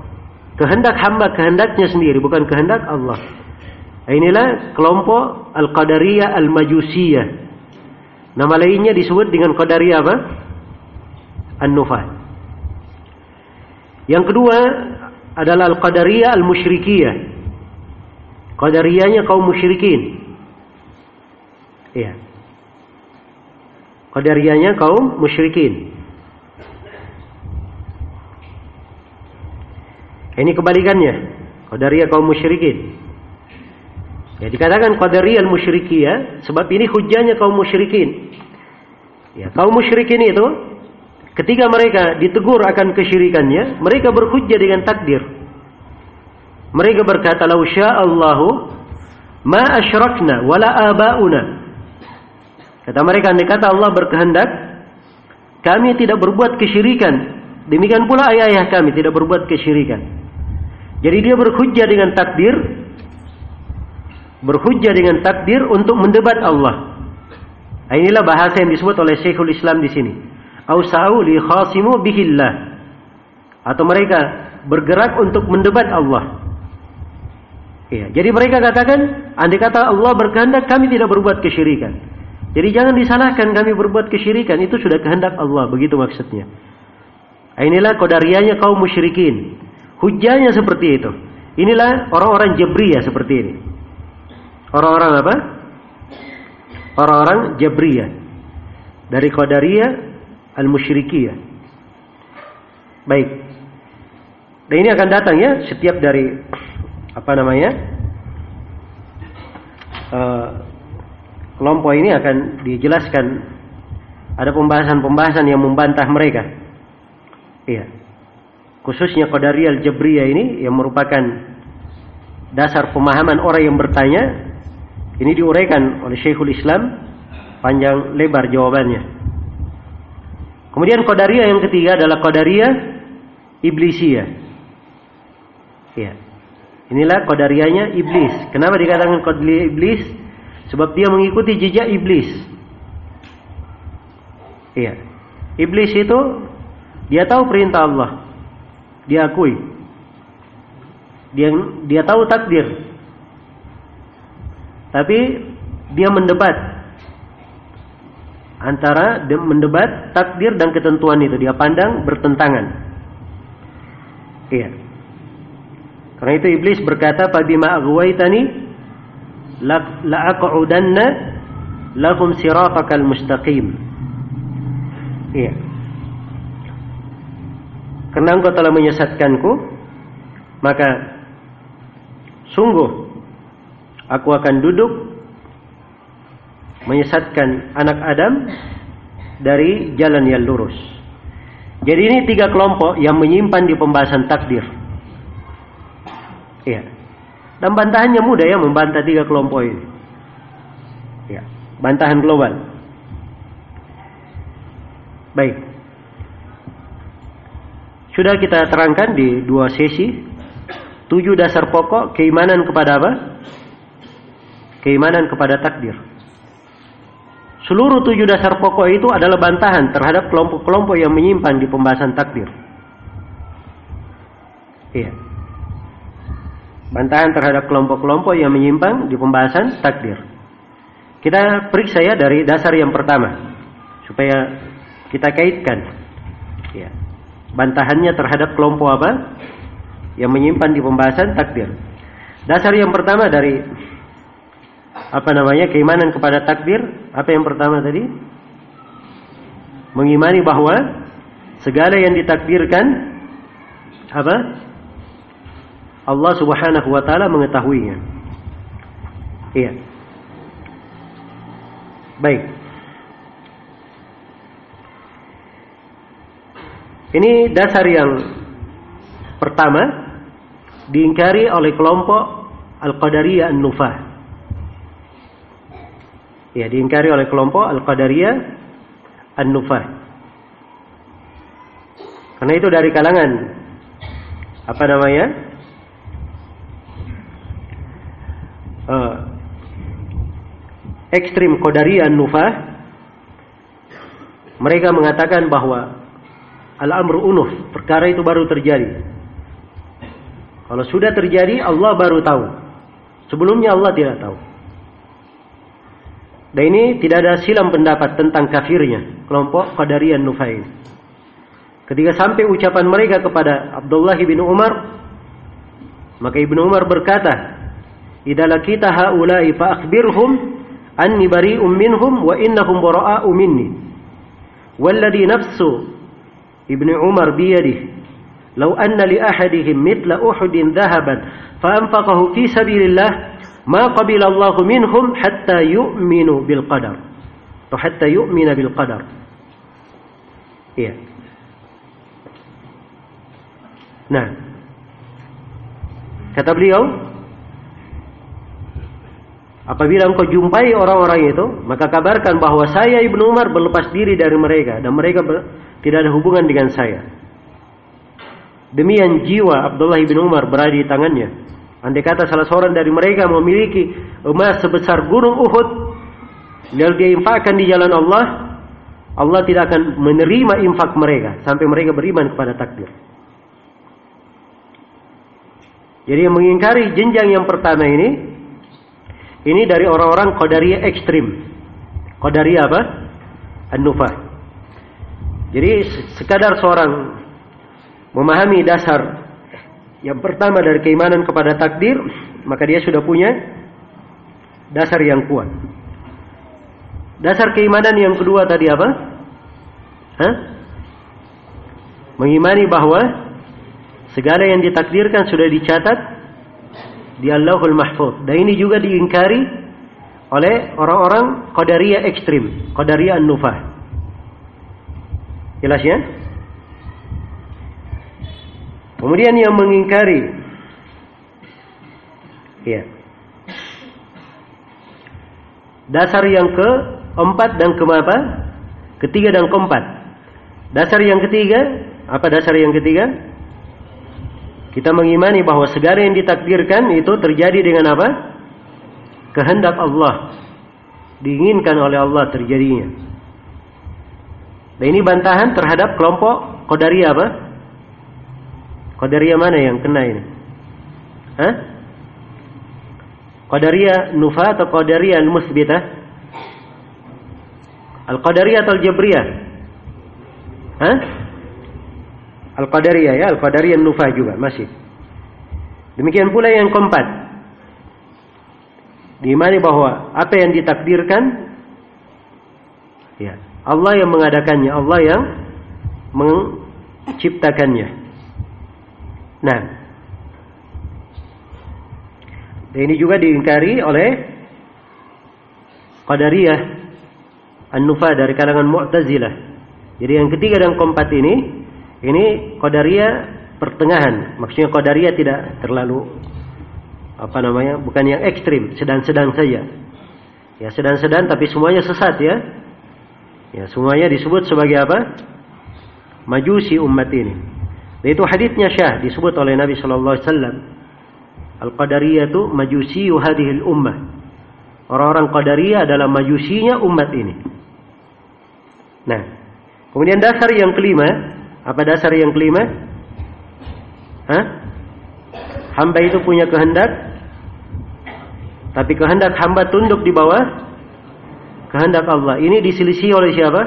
kehendak hamba kehendaknya sendiri, bukan kehendak Allah. Inilah kelompok Al-Qadariyah Al-Majusiyah. Nama lainnya disebut dengan Qadariyah apa? An-Nufah. Yang kedua adalah Al-Qadariyah Al-Musyrikiyah. Qadariyahnya kaum musyrikin. Iya. Qadariyahnya kaum musyrikin. Ini kebalikannya. Qadariyah kaum musyrikin. Ya dikatakan qadariyah al-musyrikiyah sebab ini hujahnya kaum musyrikin. Ya, kaum musyrikin itu ketika mereka ditegur akan kesyirikannya, mereka berhujjah dengan takdir. Mereka berkata, "Lau Allahu ma asyrakna wala abauna." Kata mereka, andai kata Allah berkehendak, kami tidak berbuat kesyirikan. Demikian pula ayah-ayah kami tidak berbuat kesyirikan. Jadi dia berhujjah dengan takdir berhujjah dengan takdir untuk mendebat Allah. Inilah bahasa yang disebut oleh Syekhul Islam di sini. Ausau li khasimu bihillah. Atau mereka bergerak untuk mendebat Allah. Ya, jadi mereka katakan, andai kata Allah berkehendak kami tidak berbuat kesyirikan. Jadi jangan disalahkan kami berbuat kesyirikan, itu sudah kehendak Allah, begitu maksudnya. Inilah kodarianya kaum musyrikin. Hujahnya seperti itu. Inilah orang-orang Jabriyah seperti ini. Orang-orang apa? Orang-orang Jabriyah. Dari Qadariyah Al-Musyrikiyah. Baik. Dan ini akan datang ya setiap dari apa namanya? Uh, kelompok ini akan dijelaskan ada pembahasan-pembahasan yang membantah mereka. Iya. Khususnya Qadariyah Al-Jabriyah ini yang merupakan dasar pemahaman orang yang bertanya ini diuraikan oleh Syekhul Islam panjang lebar jawabannya. Kemudian Qadariyah yang ketiga adalah Qadariyah Iblisiyah. Ya. Inilah Qadariyahnya iblis. Kenapa dikatakan Qadariyah iblis? Sebab dia mengikuti jejak iblis. Iya. Iblis itu dia tahu perintah Allah. Dia akui. Dia dia tahu takdir. Tapi dia mendebat antara mendebat takdir dan ketentuan itu dia pandang bertentangan. Iya. Karena itu iblis berkata, "Fabima aghwaytani la aq'udanna lahum siratakal mustaqim." Iya. Karena engkau telah menyesatkanku, maka sungguh aku akan duduk menyesatkan anak Adam dari jalan yang lurus. Jadi ini tiga kelompok yang menyimpan di pembahasan takdir. Iya. Dan bantahannya mudah ya membantah tiga kelompok ini. Ya, bantahan global. Baik. Sudah kita terangkan di dua sesi tujuh dasar pokok keimanan kepada apa? keimanan kepada takdir. Seluruh tujuh dasar pokok itu adalah bantahan terhadap kelompok-kelompok yang menyimpan di pembahasan takdir. Iya. Bantahan terhadap kelompok-kelompok yang menyimpang di pembahasan takdir. Kita periksa ya dari dasar yang pertama supaya kita kaitkan. Ya. Bantahannya terhadap kelompok apa? yang menyimpan di pembahasan takdir. Dasar yang pertama dari apa namanya keimanan kepada takdir, apa yang pertama tadi? Mengimani bahwa segala yang ditakdirkan apa? Allah Subhanahu wa taala mengetahuinya. Iya. Baik. Ini dasar yang pertama diingkari oleh kelompok Al-Qadariyah An-Nufah. Ya, diingkari oleh kelompok Al-Qadariyah An-Nufah. Karena itu dari kalangan apa namanya? Uh, ekstrim Qadariyah An-Nufah mereka mengatakan bahwa al-amru unuf, perkara itu baru terjadi. Kalau sudah terjadi, Allah baru tahu. Sebelumnya Allah tidak tahu. Dan ini tidak ada silam pendapat tentang kafirnya kelompok Qadariyah Nufail. Ketika sampai ucapan mereka kepada Abdullah bin Umar, maka Ibnu Umar berkata, إذا لقيت هؤلاء فأخبرهم أني بريء منهم وإنهم براء مني. والذي نفس ابن عمر بيده لو أن لأحدهم مثل أحد ذهبا فأنفقه في سبيل الله ما قبل الله منهم حتى يؤمنوا بالقدر. حتى يؤمن بالقدر. إيه. نعم. كتب اليوم Apabila engkau jumpai orang-orang itu, maka kabarkan bahwa saya Ibnu Umar berlepas diri dari mereka dan mereka tidak ada hubungan dengan saya. Demikian jiwa Abdullah bin Umar berada di tangannya. Andai kata salah seorang dari mereka memiliki emas sebesar gunung Uhud, lalu dia infakkan di jalan Allah, Allah tidak akan menerima infak mereka sampai mereka beriman kepada takdir. Jadi yang mengingkari jenjang yang pertama ini ini dari orang-orang Qadariyah ekstrim. Qadariyah apa? An-Nufah. Jadi sekadar seorang memahami dasar yang pertama dari keimanan kepada takdir, maka dia sudah punya dasar yang kuat. Dasar keimanan yang kedua tadi apa? Hah? Mengimani bahwa segala yang ditakdirkan sudah dicatat di Allahul Mahfuz. Dan ini juga diingkari oleh orang-orang Qadariyah ekstrim, Qadariyah An-Nufah. Jelas ya? Kemudian yang mengingkari ya. Dasar yang keempat dan keempat, ketiga dan keempat. Dasar yang ketiga, apa dasar yang ketiga? Kita mengimani bahwa segala yang ditakdirkan itu terjadi dengan apa? Kehendak Allah. Diinginkan oleh Allah terjadinya. Dan ini bantahan terhadap kelompok Qadariyah apa? Qadariyah mana yang kena ini? Hah? Qadariyah Nufa atau Qadariyah Al-Musbitah? Al-Qadariyah atau Al-Jabriyah? Hah? Al-Qadariyah ya, Al-Qadariyah Nufah juga masih. Demikian pula yang keempat. Diimani bahwa apa yang ditakdirkan ya, Allah yang mengadakannya, Allah yang menciptakannya. Nah, ini juga diingkari oleh Qadariyah An-Nufah dari kalangan Mu'tazilah. Jadi yang ketiga dan keempat ini ini Qadariyah pertengahan. Maksudnya Qadariyah tidak terlalu apa namanya? Bukan yang ekstrim, sedang-sedang saja. Ya, sedang-sedang tapi semuanya sesat ya. Ya, semuanya disebut sebagai apa? Majusi umat ini. Dan itu hadisnya Syah disebut oleh Nabi sallallahu alaihi wasallam. Al-Qadariyah itu majusi hadhil ummah. Orang-orang Qadariyah adalah majusinya umat ini. Nah, kemudian dasar yang kelima apa dasar yang kelima? Hah? Hamba itu punya kehendak, tapi kehendak hamba tunduk di bawah kehendak Allah. Ini diselisih oleh siapa?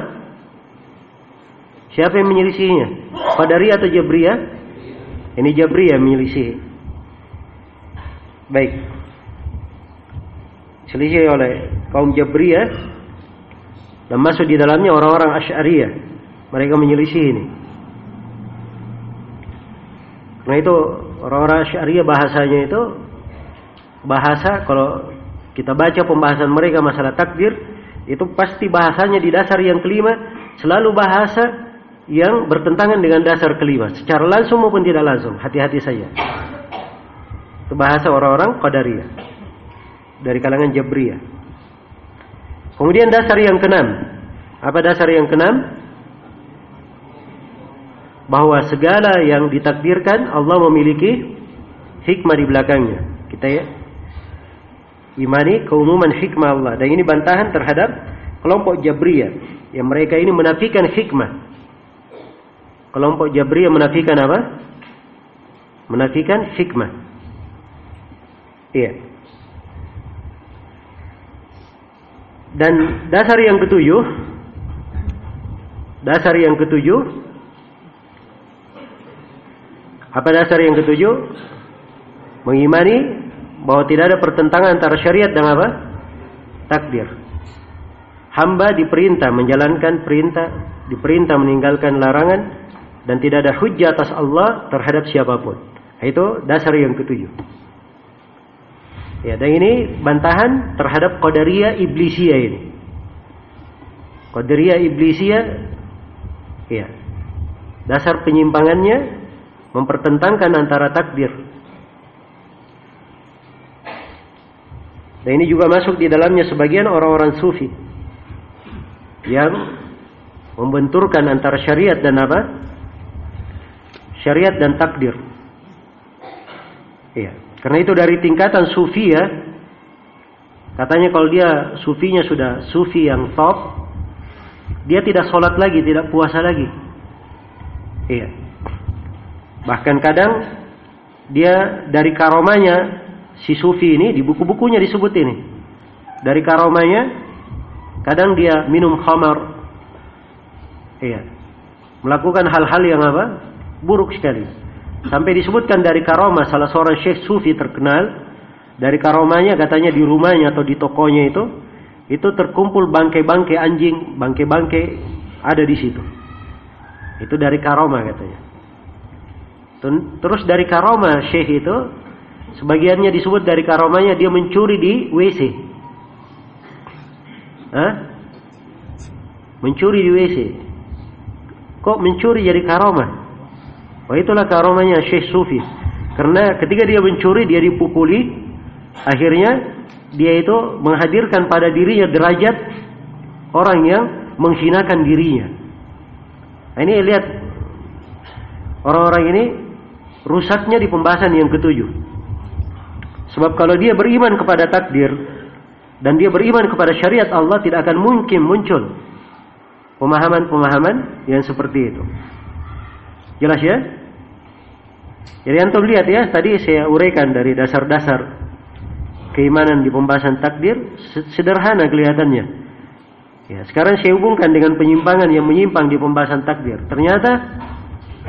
Siapa yang menyelisihinya? Qadari atau Jabriyah? Ini Jabri yang menyelisih. Baik. Selisih oleh kaum Jabriyah dan masuk di dalamnya orang-orang Asy'ariyah. Mereka menyelisih ini. Karena itu orang-orang Asy'ariyah bahasanya itu bahasa kalau kita baca pembahasan mereka masalah takdir itu pasti bahasanya di dasar yang kelima selalu bahasa yang bertentangan dengan dasar kelima. Secara langsung maupun tidak langsung. Hati-hati saja itu bahasa orang-orang Qadariyah. Dari kalangan Jabriyah. Kemudian dasar yang keenam. Apa dasar yang keenam bahwa segala yang ditakdirkan Allah memiliki hikmah di belakangnya. Kita ya imani keumuman hikmah Allah. Dan ini bantahan terhadap kelompok Jabriyah. Yang mereka ini menafikan hikmah. Kelompok Jabriyah menafikan apa? Menafikan hikmah. Iya. Dan dasar yang ketujuh dasar yang ketujuh apa dasar yang ketujuh mengimani bahwa tidak ada pertentangan antara syariat dan apa? Takdir. Hamba diperintah menjalankan perintah, diperintah meninggalkan larangan dan tidak ada hujjah atas Allah terhadap siapa pun. Itu dasar yang ketujuh. Ya, dan ini bantahan terhadap qadariyah iblisiyah ini. Qadariyah iblisiyah ya. Dasar penyimpangannya mempertentangkan antara takdir Dan ini juga masuk di dalamnya sebagian orang-orang sufi yang membenturkan antara syariat dan apa? Syariat dan takdir. Iya. Karena itu dari tingkatan sufi ya. Katanya kalau dia sufinya sudah sufi yang top, dia tidak sholat lagi, tidak puasa lagi. Iya. Bahkan kadang dia dari karomanya si sufi ini di buku-bukunya disebut ini. Dari karomanya kadang dia minum khamar. Iya. Melakukan hal-hal yang apa? Buruk sekali. Sampai disebutkan dari karomah salah seorang syekh sufi terkenal dari karomanya katanya di rumahnya atau di tokonya itu itu terkumpul bangkai-bangkai anjing, bangkai-bangkai ada di situ. Itu dari karomah katanya. Terus dari karomah syekh itu Sebagiannya disebut dari karomanya dia mencuri di WC. Hah? Mencuri di WC. Kok mencuri jadi karomah? Oh itulah karomanya Syekh Sufi. Karena ketika dia mencuri dia dipukuli, akhirnya dia itu menghadirkan pada dirinya derajat orang yang menghinakan dirinya. Nah, ini lihat orang-orang ini rusaknya di pembahasan yang ketujuh. Sebab kalau dia beriman kepada takdir dan dia beriman kepada syariat Allah tidak akan mungkin muncul pemahaman-pemahaman yang seperti itu. Jelas ya? Jadi antum lihat ya, tadi saya uraikan dari dasar-dasar keimanan di pembahasan takdir sederhana kelihatannya. Ya, sekarang saya hubungkan dengan penyimpangan yang menyimpang di pembahasan takdir. Ternyata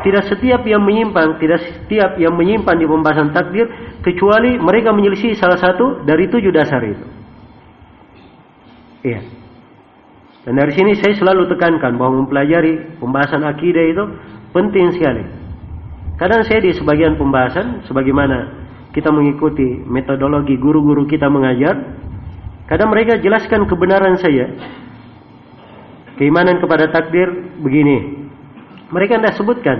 tidak setiap yang menyimpang, tidak setiap yang menyimpan di pembahasan takdir kecuali mereka menyelisih salah satu dari tujuh dasar itu. Iya. Dan dari sini saya selalu tekankan bahwa mempelajari pembahasan akidah itu penting sekali. Kadang saya di sebagian pembahasan, sebagaimana kita mengikuti metodologi guru-guru kita mengajar, kadang mereka jelaskan kebenaran saya. Keimanan kepada takdir begini, mereka tidak sebutkan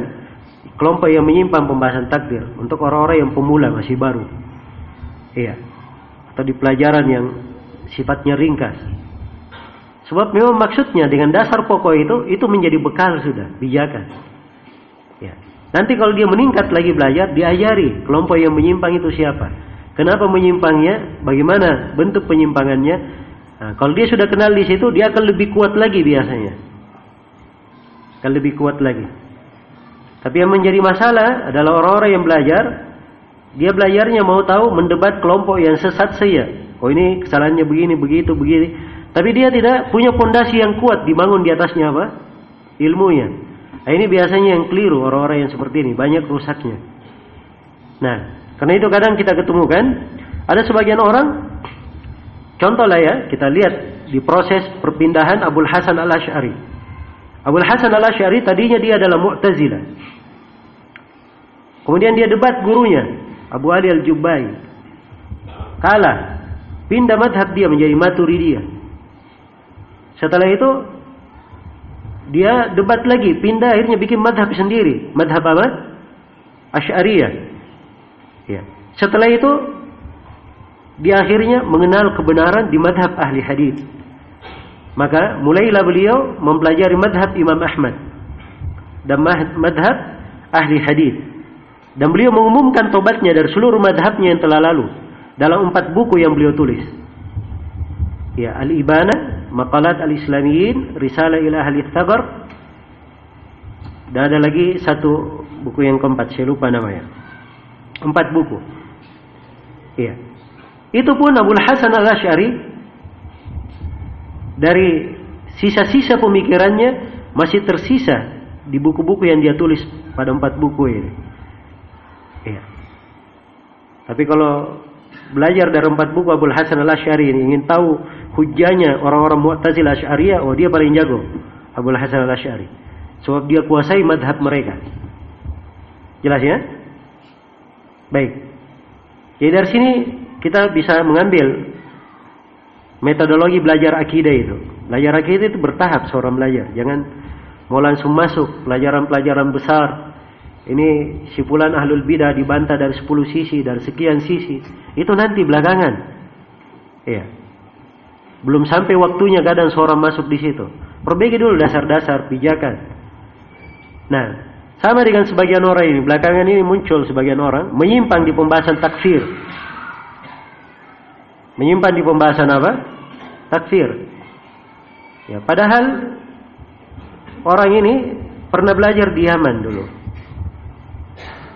kelompok yang menyimpang pembahasan takdir untuk orang-orang yang pemula masih baru. Iya. Atau di pelajaran yang sifatnya ringkas. Sebab memang maksudnya dengan dasar pokok itu itu menjadi bekal sudah, bijakan. Ya. Nanti kalau dia meningkat lagi belajar, diajari kelompok yang menyimpang itu siapa. Kenapa menyimpangnya? Bagaimana bentuk penyimpangannya? Nah, kalau dia sudah kenal di situ, dia akan lebih kuat lagi biasanya akan lebih kuat lagi. Tapi yang menjadi masalah adalah orang-orang yang belajar, dia belajarnya mau tahu mendebat kelompok yang sesat saya. Oh ini kesalahannya begini, begitu, begini. Tapi dia tidak punya pondasi yang kuat dibangun di atasnya apa? Ilmunya. Nah, ini biasanya yang keliru orang-orang yang seperti ini, banyak rusaknya. Nah, karena itu kadang kita ketemukan ada sebagian orang contoh lah ya, kita lihat di proses perpindahan Abdul Hasan Al-Asy'ari. Abdul Hasan Al-Asy'ari tadinya dia adalah Mu'tazilah. Kemudian dia debat gurunya, Abu Ali Al-Jubai. Kalah. Pindah madhab dia menjadi Maturidiyah. Setelah itu dia debat lagi, pindah akhirnya bikin madhab sendiri. Madhab apa? Asy'ariyah. Ya. Setelah itu dia akhirnya mengenal kebenaran di madhab ahli hadis. Maka mulailah beliau mempelajari madhab Imam Ahmad dan madhab ahli hadis. Dan beliau mengumumkan tobatnya dari seluruh madhabnya yang telah lalu dalam empat buku yang beliau tulis. Ya, Al-Ibana, Maqalat Al-Islamiyin, Risalah ila Ahli Thagar. Dan ada lagi satu buku yang keempat, saya lupa namanya. Empat buku. Iya. Itu pun Abu Hasan Al-Asy'ari dari sisa-sisa pemikirannya masih tersisa di buku-buku yang dia tulis pada empat buku ini. Iya. Tapi kalau belajar dari empat buku Abu Hasan Al-Asy'ari ini ingin tahu hujahnya orang-orang Mu'tazilah Asy'ariyah, oh dia paling jago. Abu Hasan Al-Asy'ari. Sebab dia kuasai madhab mereka. Jelas ya? Baik. Jadi dari sini kita bisa mengambil metodologi belajar akidah itu. Belajar akidah itu bertahap seorang belajar. Jangan mau langsung masuk pelajaran-pelajaran besar. Ini si fulan ahlul bidah dibantah dari 10 sisi, dari sekian sisi. Itu nanti belakangan. Iya. Belum sampai waktunya kadang seorang masuk di situ. Perbaiki dulu dasar-dasar pijakan. Nah, sama dengan sebagian orang ini, belakangan ini muncul sebagian orang menyimpang di pembahasan takfir. Menyimpan di pembahasan apa? Takfir. Ya, padahal orang ini pernah belajar di Yaman dulu.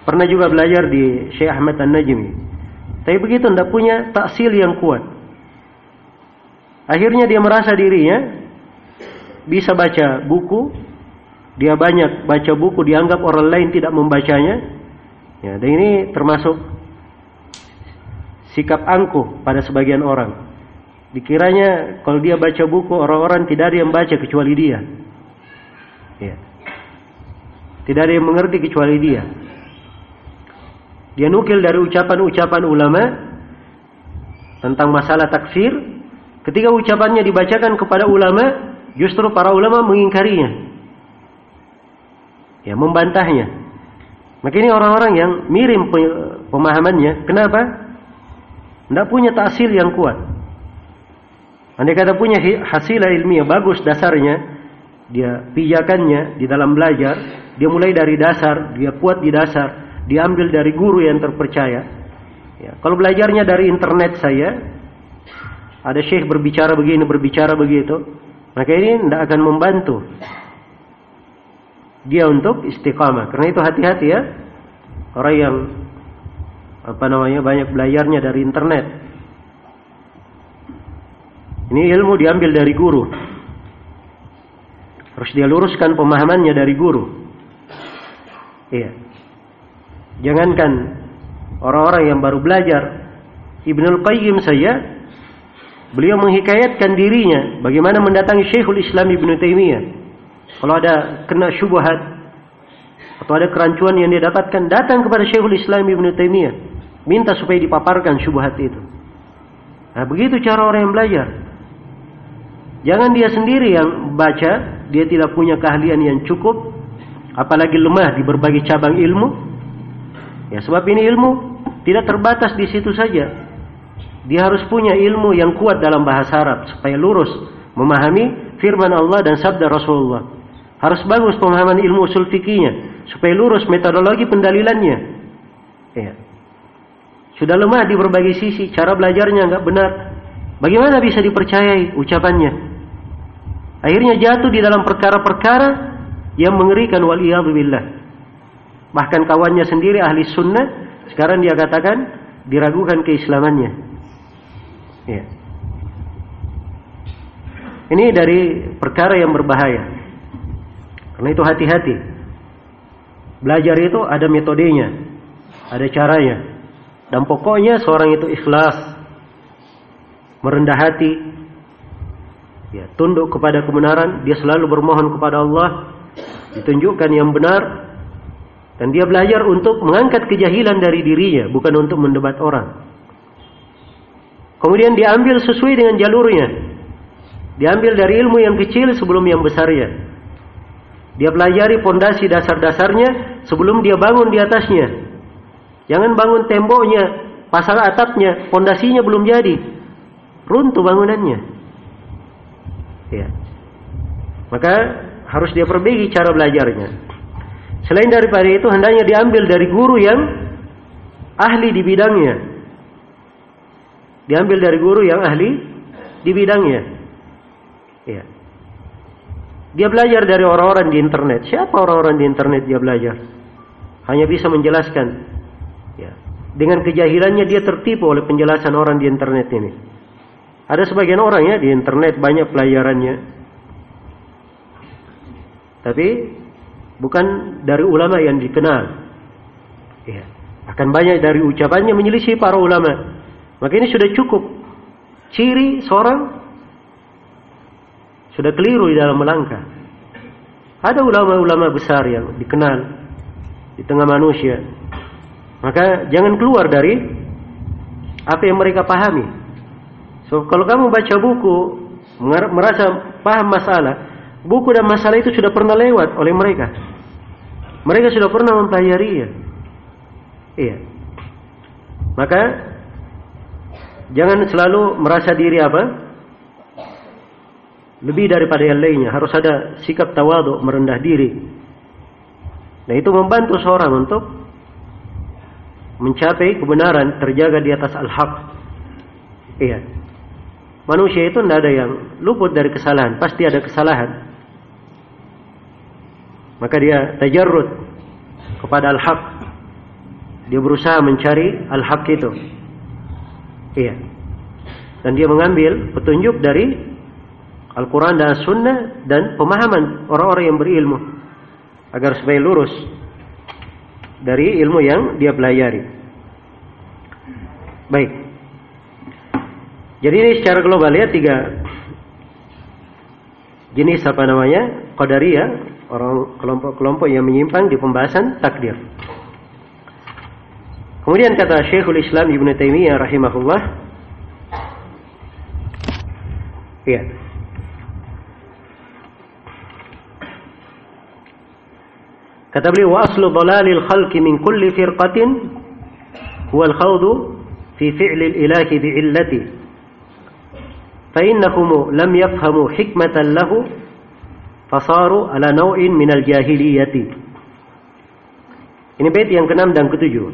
Pernah juga belajar di Syekh Ahmad An-Najmi. Tapi begitu tidak punya taksil yang kuat. Akhirnya dia merasa dirinya bisa baca buku, dia banyak baca buku dianggap orang lain tidak membacanya. Ya, dan ini termasuk sikap angkuh pada sebagian orang. Dikiranya kalau dia baca buku orang-orang tidak ada yang baca kecuali dia. Ya. Tidak ada yang mengerti kecuali dia. Dia nukil dari ucapan-ucapan ulama tentang masalah takfir. Ketika ucapannya dibacakan kepada ulama, justru para ulama mengingkarinya. Ya, membantahnya. Maka ini orang-orang yang mirim pemahamannya. Kenapa? Tidak punya taksil yang kuat. Andai kata punya hasil ilmiah bagus dasarnya, dia pijakannya di dalam belajar, dia mulai dari dasar, dia kuat di dasar, diambil dari guru yang terpercaya. Ya, kalau belajarnya dari internet saya, ada syekh berbicara begini, berbicara begitu, maka ini tidak akan membantu dia untuk istiqamah. Karena itu hati-hati ya, orang yang apa namanya banyak belajarnya dari internet. Ini ilmu diambil dari guru. Harus dia luruskan pemahamannya dari guru. Iya. Jangankan orang-orang yang baru belajar, Ibnul Qayyim saja beliau menghikayatkan dirinya bagaimana mendatangi Syekhul Islam Ibnu Taimiyah. Kalau ada kena syubhat atau ada kerancuan yang dia dapatkan, datang kepada Syekhul Islam Ibnu Taimiyah, minta supaya dipaparkan syubhat itu. Nah, begitu cara orang yang belajar. Jangan dia sendiri yang baca, dia tidak punya keahlian yang cukup, apalagi lemah di berbagai cabang ilmu, Ya, sebab ini ilmu tidak terbatas di situ saja. Dia harus punya ilmu yang kuat dalam bahasa Arab supaya lurus memahami firman Allah dan sabda Rasulullah. Harus bagus pemahaman ilmu usul fikihnya supaya lurus metodologi pendalilannya. Ya. Sudah lemah di berbagai sisi, cara belajarnya nggak benar. Bagaimana bisa dipercayai ucapannya? Akhirnya jatuh di dalam perkara-perkara yang mengerikan waliyadzubillah. Bahkan kawannya sendiri ahli sunnah, sekarang dia katakan diragukan keislamannya. Ya. Ini dari perkara yang berbahaya. Karena itu hati-hati. Belajar itu ada metodenya, Ada caranya. Dan pokoknya seorang itu ikhlas, merendah hati, ya, tunduk kepada kebenaran, dia selalu bermohon kepada Allah, ditunjukkan yang benar, dan dia belajar untuk mengangkat kejahilan dari dirinya, bukan untuk mendebat orang. Kemudian diambil sesuai dengan jalurnya. Diambil dari ilmu yang kecil sebelum yang besarnya. Dia pelajari pondasi dasar-dasarnya sebelum dia bangun di atasnya. Jangan bangun temboknya, pasang atapnya, pondasinya belum jadi. Runtuh bangunannya. Ya. Maka harus dia perbaiki cara belajarnya. Selain daripada itu hendaknya diambil dari guru yang ahli di bidangnya. Diambil dari guru yang ahli di bidangnya. Ya. Dia belajar dari orang-orang di internet. Siapa orang-orang di internet dia belajar? Hanya bisa menjelaskan. Dengan kejahilannya dia tertipu oleh penjelasan orang di internet ini. Ada sebagian orang ya di internet banyak pelajarannya. Tapi bukan dari ulama yang dikenal. Ya. Akan banyak dari ucapannya menyelisih para ulama. Maka ini sudah cukup ciri seorang sudah keliru di dalam melangkah. Ada ulama-ulama besar yang dikenal di tengah manusia. Maka jangan keluar dari apa yang mereka pahami. So, kalau kamu baca buku, merasa paham masalah, buku dan masalah itu sudah pernah lewat oleh mereka. Mereka sudah pernah mempelajarinya. Iya. Maka jangan selalu merasa diri apa? lebih daripada yang lainnya harus ada sikap tawaduk merendah diri nah itu membantu seorang untuk mencapai kebenaran terjaga di atas al-haq. Iya. Manusia itu tidak ada yang luput dari kesalahan pasti ada kesalahan. Maka dia tajarrud kepada al-haq. Dia berusaha mencari al-haq itu. Iya. Dan dia mengambil petunjuk dari Al-Quran dan Sunnah dan pemahaman orang-orang yang berilmu agar supaya lurus dari ilmu yang dia pelajari. Baik. Jadi ini secara global ya tiga jenis apa namanya qadariyah orang kelompok-kelompok yang menyimpang di pembahasan takdir. Kemudian kata Syekhul Islam Ibn Taimiyah rahimahullah, ya, Kata beliau, wa aslu dhalalil khalqi min kulli firqatin huwa al-khawdu fi fi'li al-ilahi bi'illati. فإنهم لم يفهموا حكمة له فصاروا على نوع من الجاهلية Ini bait yang keenam dan ketujuh.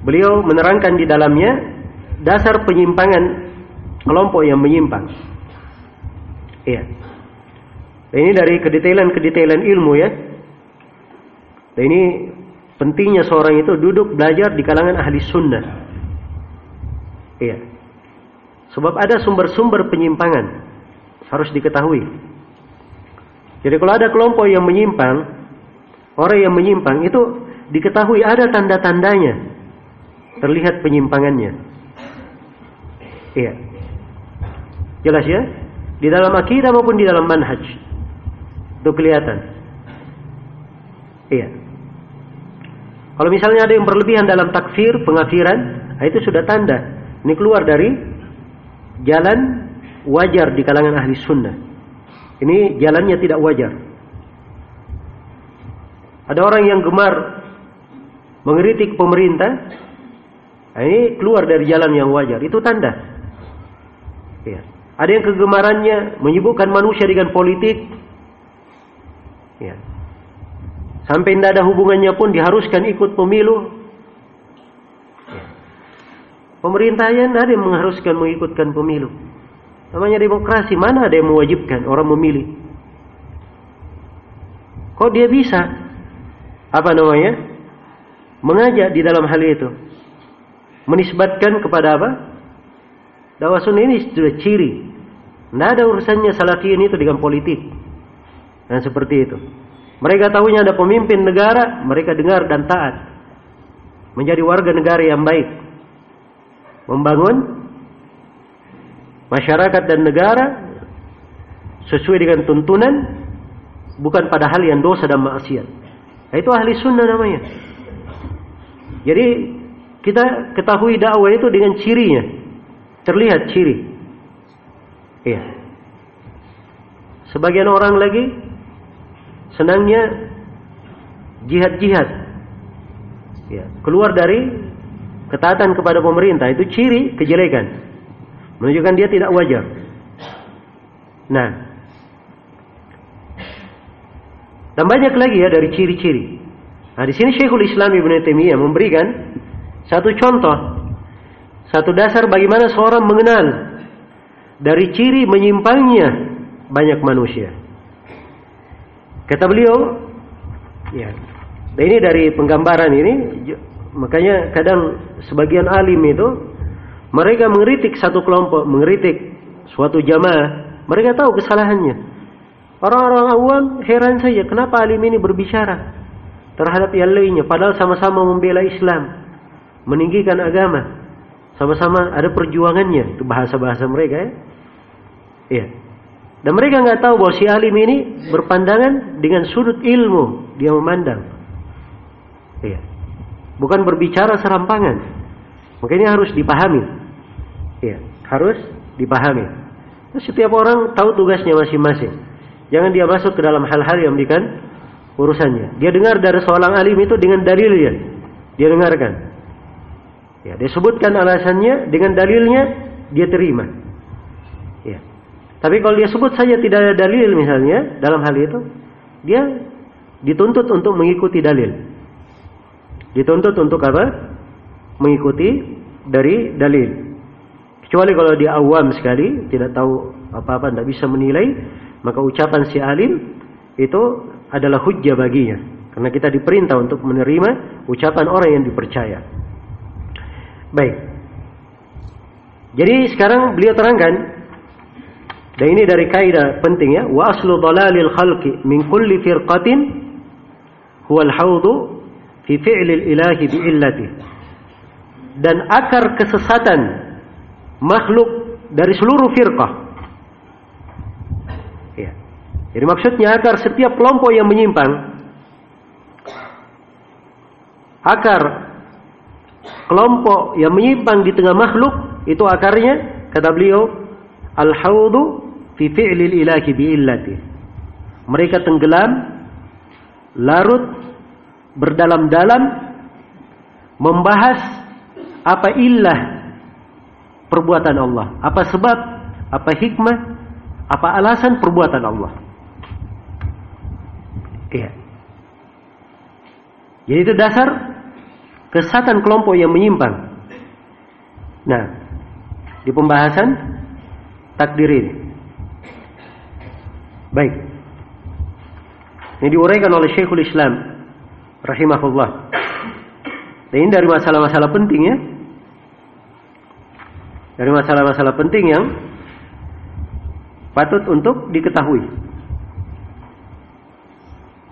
Beliau menerangkan di dalamnya dasar penyimpangan kelompok yang menyimpang. Iya. ini dari kedetailan-kedetailan ilmu ya. Dan ini pentingnya seorang itu duduk belajar di kalangan ahli sunnah. Iya. Sebab ada sumber-sumber penyimpangan harus diketahui. Jadi kalau ada kelompok yang menyimpang, orang yang menyimpang itu diketahui ada tanda-tandanya. Terlihat penyimpangannya. Iya. Jelas ya? Di dalam akidah maupun di dalam manhaj. Itu kelihatan. Iya. Kalau misalnya ada yang berlebihan dalam takfir, pengafiran, nah itu sudah tanda. Ini keluar dari jalan wajar di kalangan ahli sunnah. Ini jalannya tidak wajar. Ada orang yang gemar mengeritik pemerintah, nah ini keluar dari jalan yang wajar. Itu tanda. Ya. Ada yang kegemarannya menyibukkan manusia dengan politik, Ya. Sampai tidak ada hubungannya pun diharuskan ikut pemilu. Ya. Pemerintah yang ada yang mengharuskan mengikutkan pemilu. Namanya demokrasi, mana ada yang mewajibkan orang memilih? Kok dia bisa? Apa namanya? Mengajak di dalam hal itu. Menisbatkan kepada apa? Dakwah sunnah ini sudah ciri. Tidak ada urusannya salafiyin itu dengan politik. Nah seperti itu. Mereka tahunya ada pemimpin negara, mereka dengar dan taat. Menjadi warga negara yang baik. Membangun masyarakat dan negara sesuai dengan tuntunan bukan pada hal yang dosa dan maksiat. Nah, itu ahli sunnah namanya. Jadi kita ketahui dakwah itu dengan cirinya. Terlihat ciri. Iya. Sebagian orang lagi senangnya jihad-jihad. Ya, keluar dari ketaatan kepada pemerintah itu ciri kejelekan. Menunjukkan dia tidak wajar. Nah, dan banyak lagi ya dari ciri-ciri. Nah, di sini Syekhul Islam Ibnu Taimiyah memberikan satu contoh, satu dasar bagaimana seorang mengenal dari ciri menyimpangnya banyak manusia. Kata beliau, ya, dan ini dari penggambaran ini, makanya kadang sebagian alim itu mereka mengeritik satu kelompok, mengeritik suatu jamaah, mereka tahu kesalahannya. Orang-orang awam heran saja kenapa alim ini berbicara terhadap yang lainnya, padahal sama-sama membela Islam, meninggikan agama, sama-sama ada perjuangannya, itu bahasa-bahasa mereka ya. Iya. Dan mereka nggak tahu bahwa si alim ini berpandangan dengan sudut ilmu dia memandang. Iya. Bukan berbicara serampangan. Makanya harus dipahami. Iya, harus dipahami. Setiap orang tahu tugasnya masing-masing. Jangan dia masuk ke dalam hal-hal yang bukan urusannya. Dia dengar dari seorang alim itu dengan dalilnya. Dia dengarkan. Ya, dia sebutkan alasannya dengan dalilnya, dia terima. Tapi kalau dia sebut saja tidak ada dalil misalnya dalam hal itu, dia dituntut untuk mengikuti dalil. Dituntut untuk apa? Mengikuti dari dalil. Kecuali kalau dia awam sekali, tidak tahu apa-apa, tidak bisa menilai, maka ucapan si alim itu adalah hujjah baginya. Karena kita diperintah untuk menerima ucapan orang yang dipercaya. Baik. Jadi sekarang beliau terangkan dan ini dari kaidah penting ya, wa aslu dalalil khalqi min kulli firqatin huwa al-haudu fi fi'lil ilahi bi illati. Dan akar kesesatan makhluk dari seluruh firqah. Ya. Jadi maksudnya akar setiap kelompok yang menyimpang akar kelompok yang menyimpang di tengah makhluk itu akarnya kata beliau al-haudu fi fi'lil ilahi bi illati. Mereka tenggelam, larut, berdalam-dalam, membahas apa illah perbuatan Allah, apa sebab, apa hikmah, apa alasan perbuatan Allah. Iya. Jadi itu dasar kesatan kelompok yang menyimpang. Nah, di pembahasan takdir ini. Baik. Ini diuraikan oleh Syekhul Islam rahimahullah. Dan ini dari masalah-masalah penting ya. Dari masalah-masalah penting yang patut untuk diketahui.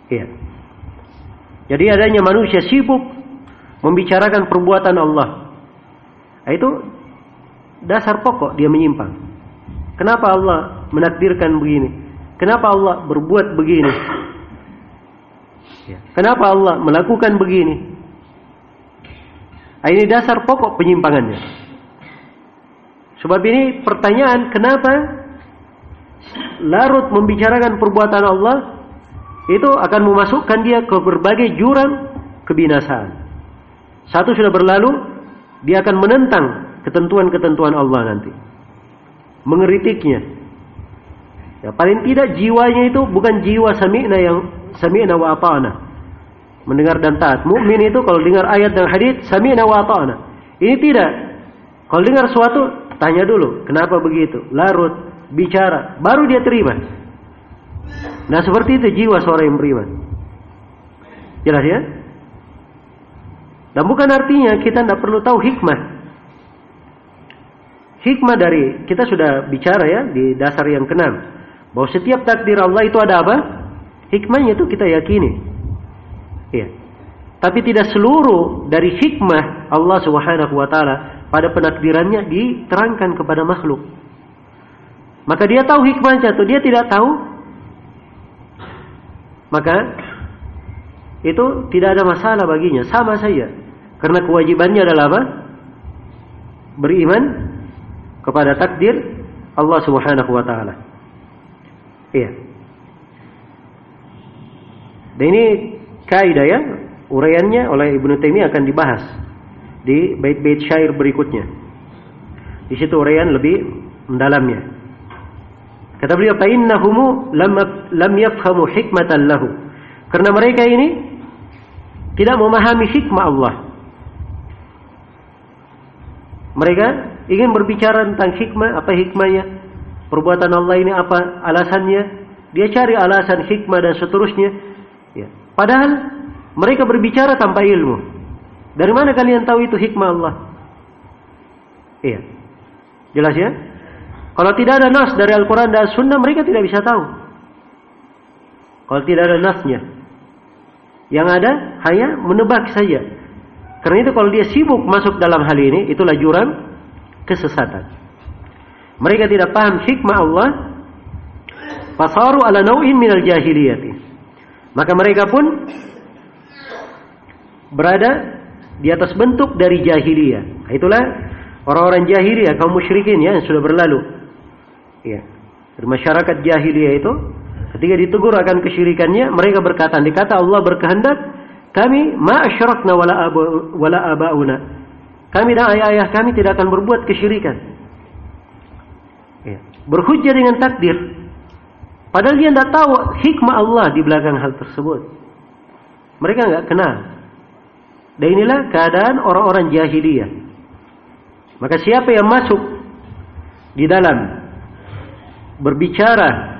Iya. Jadi adanya manusia sibuk membicarakan perbuatan Allah. Nah, itu dasar pokok dia menyimpang. Kenapa Allah menakdirkan begini? Kenapa Allah berbuat begini? Kenapa Allah melakukan begini? Nah, ini dasar pokok penyimpangannya. Sebab ini pertanyaan kenapa larut membicarakan perbuatan Allah itu akan memasukkan dia ke berbagai jurang kebinasaan. Satu sudah berlalu, dia akan menentang ketentuan-ketentuan Allah nanti. Mengeritiknya, Ya, paling tidak jiwanya itu bukan jiwa sami'na yang sami'na wa ata'na. Mendengar dan taat. Mukmin itu kalau dengar ayat dan hadis sami'na wa ata'na. Ini tidak. Kalau dengar suatu tanya dulu, kenapa begitu? Larut, bicara, baru dia terima. Nah, seperti itu jiwa seorang yang beriman. Jelas ya? Dan bukan artinya kita tidak perlu tahu hikmah. Hikmah dari kita sudah bicara ya di dasar yang keenam bahwa setiap takdir Allah itu ada apa? Hikmahnya itu kita yakini. Iya. Tapi tidak seluruh dari hikmah Allah Subhanahu wa taala pada penakdirannya diterangkan kepada makhluk. Maka dia tahu hikmahnya atau dia tidak tahu, maka itu tidak ada masalah baginya, sama saja. Karena kewajibannya adalah apa? Beriman kepada takdir Allah Subhanahu wa taala. Iya. Dan ini kaidah ya, uraiannya oleh Ibnu Taimiyah akan dibahas di bait-bait syair berikutnya. Di situ uraian lebih mendalamnya. Kata beliau, "Fa innahum lam lam yafhamu hikmatan lahu." Karena mereka ini tidak memahami hikmah Allah. Mereka ingin berbicara tentang hikmah, apa hikmahnya? Perbuatan Allah ini apa alasannya? Dia cari alasan hikmah dan seterusnya. Ya. Padahal mereka berbicara tanpa ilmu. Dari mana kalian tahu itu hikmah Allah? Iya. Jelas ya? Kalau tidak ada nas dari Al-Quran dan Sunnah, mereka tidak bisa tahu. Kalau tidak ada nasnya. Yang ada hanya menebak saja. Karena itu kalau dia sibuk masuk dalam hal ini, itulah jurang kesesatan. Mereka tidak paham hikmah Allah. Fasaru ala nau'in minal jahiliyati. Maka mereka pun berada di atas bentuk dari jahiliyah. Itulah orang-orang jahiliyah, kaum musyrikin ya yang sudah berlalu. Ya. Masyarakat jahiliyah itu ketika ditegur akan kesyirikannya, mereka berkata, dikata Allah berkehendak, kami ma asyrakna wala abu, wala abauna. Kami dan ayah-ayah kami tidak akan berbuat kesyirikan. Berhujjah dengan takdir. Padahal dia tidak tahu hikmah Allah di belakang hal tersebut. Mereka nggak kenal. Dan inilah keadaan orang-orang jahiliyah. Maka siapa yang masuk di dalam berbicara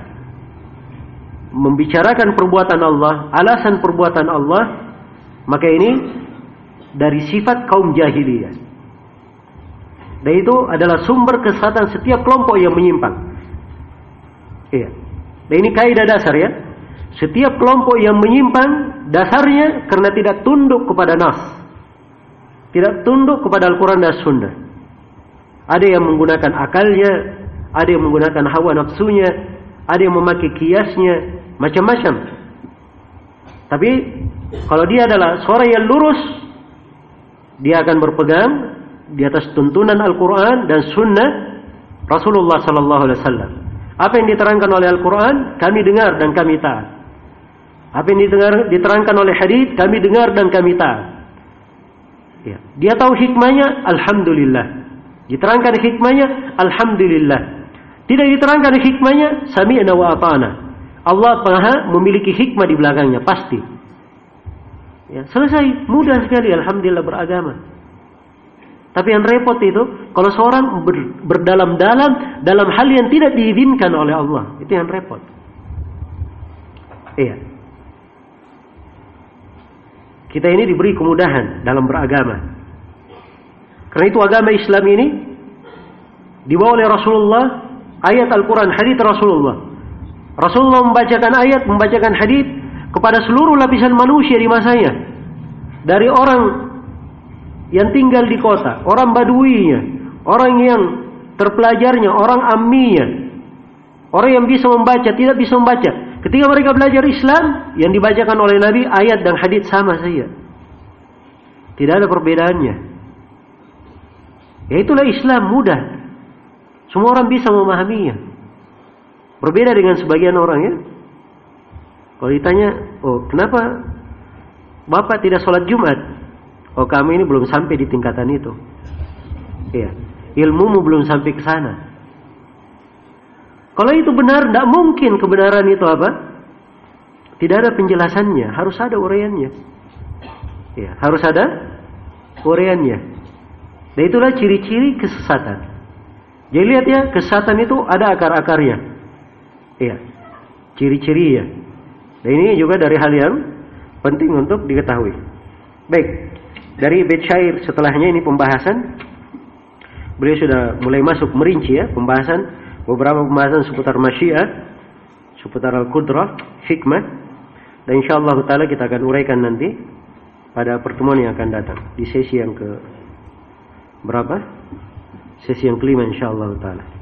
membicarakan perbuatan Allah, alasan perbuatan Allah, maka ini dari sifat kaum jahiliyah. Dan itu adalah sumber kesesatan setiap kelompok yang menyimpang. Iya. Dan ini kaidah dasar ya. Setiap kelompok yang menyimpang dasarnya karena tidak tunduk kepada nas. Tidak tunduk kepada Al-Quran dan Sunnah. Ada yang menggunakan akalnya, ada yang menggunakan hawa nafsunya, ada yang memakai kiasnya, macam-macam. Tapi kalau dia adalah seorang yang lurus, dia akan berpegang di atas tuntunan Al-Quran dan Sunnah Rasulullah Sallallahu Alaihi Wasallam. Apa yang diterangkan oleh Al-Quran, kami dengar dan kami taat. Apa yang didengar, diterangkan oleh hadis, kami dengar dan kami taat. Ya. Dia tahu hikmahnya, Alhamdulillah. Diterangkan hikmahnya, Alhamdulillah. Tidak diterangkan hikmahnya, Sami'na wa ata'na. Allah maha memiliki hikmah di belakangnya, pasti. Ya, selesai, mudah sekali Alhamdulillah beragama. Tapi yang repot itu, kalau seorang ber, berdalam-dalam dalam hal yang tidak diizinkan oleh Allah, itu yang repot. Iya. Kita ini diberi kemudahan dalam beragama. Karena itu agama Islam ini dibawa oleh Rasulullah, ayat Al-Quran, hadis Rasulullah. Rasulullah membacakan ayat, membacakan hadis kepada seluruh lapisan manusia di masanya. Dari orang yang tinggal di kota, orang baduinya, orang yang terpelajarnya, orang amminya, orang yang bisa membaca, tidak bisa membaca. Ketika mereka belajar Islam, yang dibacakan oleh Nabi ayat dan hadis sama saja. Tidak ada perbedaannya. Ya itulah Islam mudah. Semua orang bisa memahaminya. Berbeda dengan sebagian orang ya. Kalau ditanya, oh kenapa Bapak tidak sholat Jumat? Oh kami ini belum sampai di tingkatan itu. Iya. Ilmumu belum sampai ke sana. Kalau itu benar, tidak mungkin kebenaran itu apa? Tidak ada penjelasannya, harus ada uraiannya. Ya, harus ada uraiannya. Dan itulah ciri-ciri kesesatan. Jadi lihat ya, kesesatan itu ada akar-akarnya. Iya, ciri-ciri ya. Dan ini juga dari hal yang penting untuk diketahui. Baik, dari bait syair setelahnya ini pembahasan. Beliau sudah mulai masuk merinci ya pembahasan beberapa pembahasan seputar masyiat, seputar al-qudrah, hikmah, Dan insyaallah taala kita akan uraikan nanti pada pertemuan yang akan datang di sesi yang ke berapa? Sesi yang kelima insyaallah taala.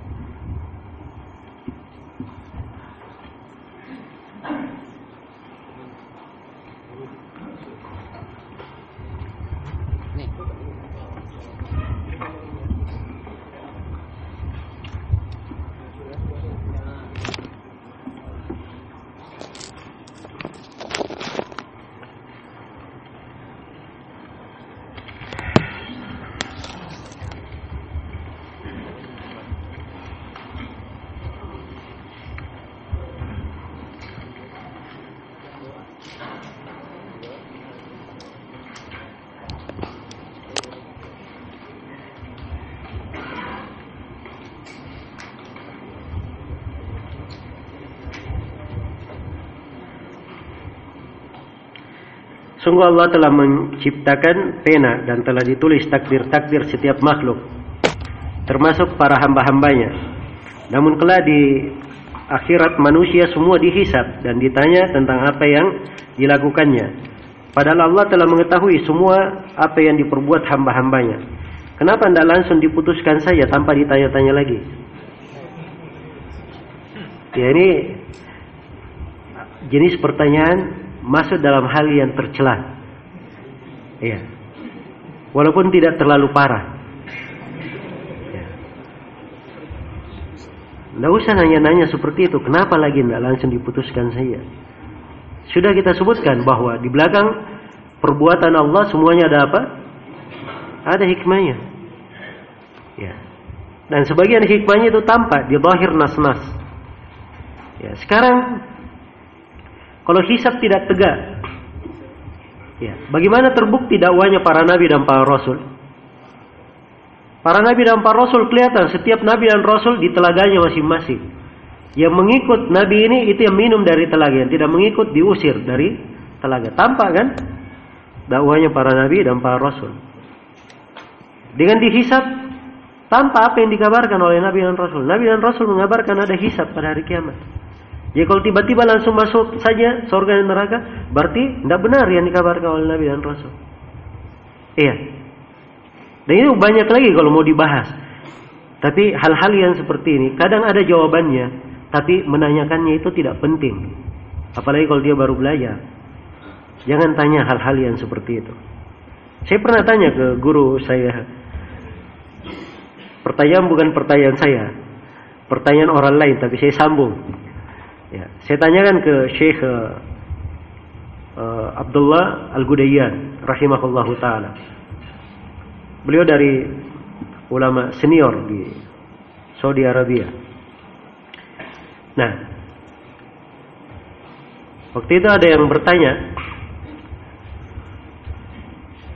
Sungguh Allah telah menciptakan pena dan telah ditulis takdir-takdir setiap makhluk, termasuk para hamba-hambanya. Namun kelak di akhirat manusia semua dihisap dan ditanya tentang apa yang dilakukannya. Padahal Allah telah mengetahui semua apa yang diperbuat hamba-hambanya. Kenapa tidak langsung diputuskan saja tanpa ditanya-tanya lagi? Ya ini jenis pertanyaan masuk dalam hal yang tercela. Iya. Walaupun tidak terlalu parah. Tidak usah nanya-nanya seperti itu. Kenapa lagi tidak langsung diputuskan saja? Sudah kita sebutkan bahwa di belakang perbuatan Allah semuanya ada apa? Ada hikmahnya. Ya. Dan sebagian hikmahnya itu tampak di zahir nas-nas. Ya, sekarang kalau hisab tidak tegak. Ya, bagaimana terbukti dakwanya para nabi dan para rasul? Para nabi dan para rasul kelihatan setiap nabi dan rasul di telaganya masing-masing. Yang mengikut nabi ini itu yang minum dari telaga, yang tidak mengikut diusir dari telaga. Tampak kan? Dakwanya para nabi dan para rasul. Dengan dihisap tanpa apa yang dikabarkan oleh nabi dan rasul. Nabi dan rasul mengabarkan ada hisap pada hari kiamat. Ya kalau tiba-tiba langsung masuk saja surga dan neraka, berarti tidak benar yang dikabarkan oleh Nabi dan Rasul. Iya. Dan itu banyak lagi kalau mau dibahas. Tapi hal-hal yang seperti ini kadang ada jawabannya, tapi menanyakannya itu tidak penting. Apalagi kalau dia baru belajar. Jangan tanya hal-hal yang seperti itu. Saya pernah tanya ke guru saya. Pertanyaan bukan pertanyaan saya. Pertanyaan orang lain, tapi saya sambung. Ya, saya tanyakan ke Syekh uh, Abdullah Al-Gudayyan rahimahullahu taala. Beliau dari ulama senior di Saudi Arabia. Nah, waktu itu ada yang bertanya,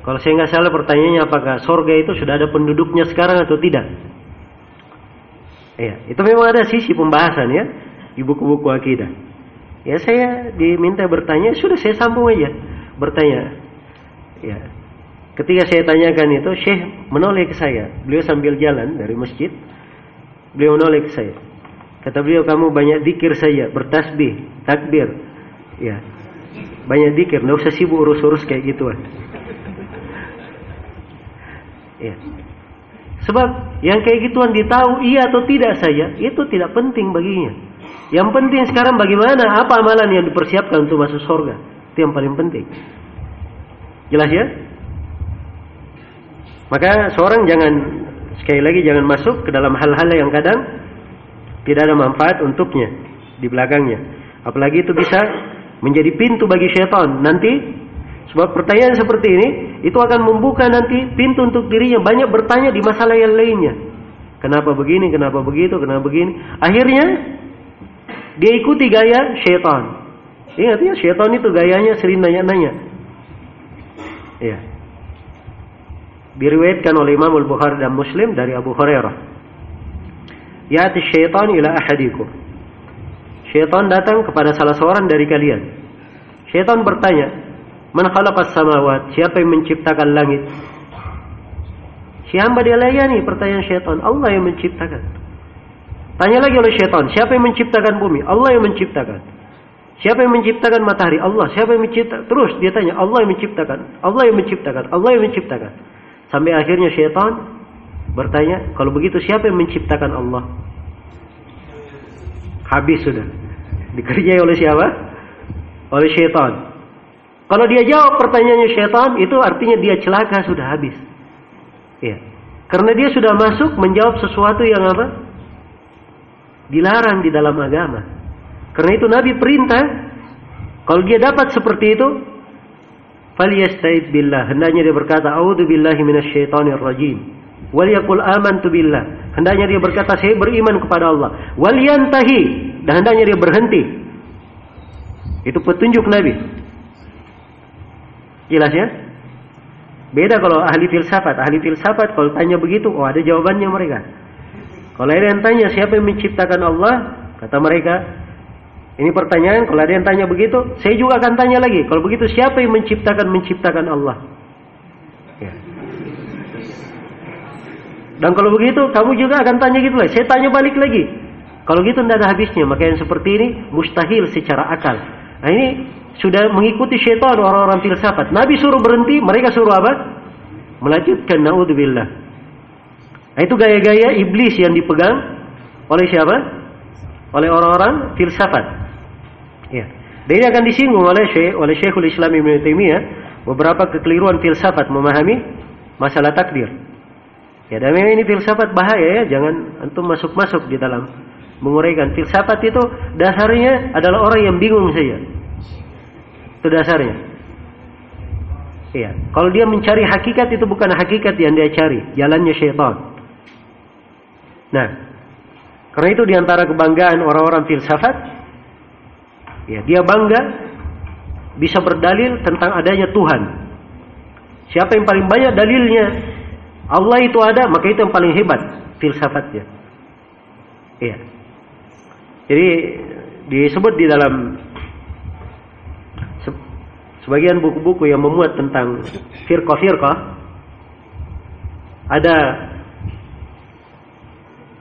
kalau saya nggak salah pertanyaannya apakah sorga itu sudah ada penduduknya sekarang atau tidak? Iya, itu memang ada sisi pembahasan ya di buku-buku akidah. Ya saya diminta bertanya, sudah saya sambung aja bertanya. Ya. Ketika saya tanyakan itu, Syekh menoleh ke saya. Beliau sambil jalan dari masjid, beliau menoleh ke saya. Kata beliau, kamu banyak dikir saja, bertasbih, takbir. Ya. Banyak dikir, nggak usah sibuk urus-urus kayak gituan. Ya. Sebab yang kayak gituan ditahu iya atau tidak saja, itu tidak penting baginya. Yang penting sekarang bagaimana apa amalan yang dipersiapkan untuk masuk surga. Itu yang paling penting. Jelas ya? Maka seorang jangan sekali lagi jangan masuk ke dalam hal-hal yang kadang tidak ada manfaat untuknya di belakangnya. Apalagi itu bisa menjadi pintu bagi syaitan. Nanti sebab pertanyaan seperti ini itu akan membuka nanti pintu untuk dirinya banyak bertanya di masalah yang lainnya. Kenapa begini, kenapa begitu, kenapa begini. Akhirnya dia ikuti gaya syaitan. Ingat ya, syaitan itu gayanya sering nanya-nanya. Iya. Diriwayatkan oleh Imam Al-Bukhari dan Muslim dari Abu Hurairah. Ya'ti syaitan ila ahadikum. Syaitan datang kepada salah seorang dari kalian. Syaitan bertanya, "Man khalaqas samawat?" Siapa yang menciptakan langit? Si hamba dia layani pertanyaan syaitan. Allah yang menciptakan. Tanya lagi oleh syaitan, siapa yang menciptakan bumi? Allah yang menciptakan. Siapa yang menciptakan matahari? Allah. Siapa yang mencipta? Terus dia tanya, Allah yang menciptakan. Allah yang menciptakan. Allah yang menciptakan. Sampai akhirnya syaitan bertanya, kalau begitu siapa yang menciptakan Allah? Habis sudah. Dikerjai oleh siapa? Oleh syaitan. Kalau dia jawab pertanyaannya syaitan, itu artinya dia celaka sudah habis. Ya. Karena dia sudah masuk menjawab sesuatu yang apa? Dilarang di dalam agama. Karena itu Nabi perintah kalau dia dapat seperti itu billah. Hendaknya dia berkata a'udzu billahi minasyaitonir rajim. Wal yaqul amantu billah. Hendaknya dia berkata saya beriman kepada Allah. Wal yantahi dan hendaknya dia berhenti. Itu petunjuk Nabi. Jelas ya? Beda kalau ahli filsafat. Ahli filsafat kalau tanya begitu, oh ada jawabannya mereka. Kalau ada yang tanya siapa yang menciptakan Allah, kata mereka, ini pertanyaan, kalau ada yang tanya begitu, saya juga akan tanya lagi. Kalau begitu, siapa yang menciptakan menciptakan Allah? Ya. Dan kalau begitu, kamu juga akan tanya gitu lagi. Saya tanya balik lagi. Kalau gitu tidak ada habisnya. Maka yang seperti ini mustahil secara akal. Nah ini sudah mengikuti syaitan orang-orang filsafat. Nabi suruh berhenti, mereka suruh apa? Melanjutkan naudzubillah. Nah, itu gaya-gaya iblis yang dipegang oleh siapa? Oleh orang-orang filsafat. Ya. Dan ini akan disinggung oleh Syekh oleh Syekhul Islam Ibnu Taimiyah beberapa kekeliruan filsafat memahami masalah takdir. Ya, dan memang ini filsafat bahaya ya, jangan antum masuk-masuk di dalam menguraikan filsafat itu dasarnya adalah orang yang bingung saja. Itu dasarnya. Iya, kalau dia mencari hakikat itu bukan hakikat yang dia cari, jalannya syaitan. Nah, karena itu di antara kebanggaan orang-orang filsafat Ya, dia bangga bisa berdalil tentang adanya Tuhan. Siapa yang paling banyak dalilnya Allah itu ada, maka itu yang paling hebat filsafatnya. Iya. Jadi disebut di dalam sebagian buku-buku yang memuat tentang firqah-firqah ada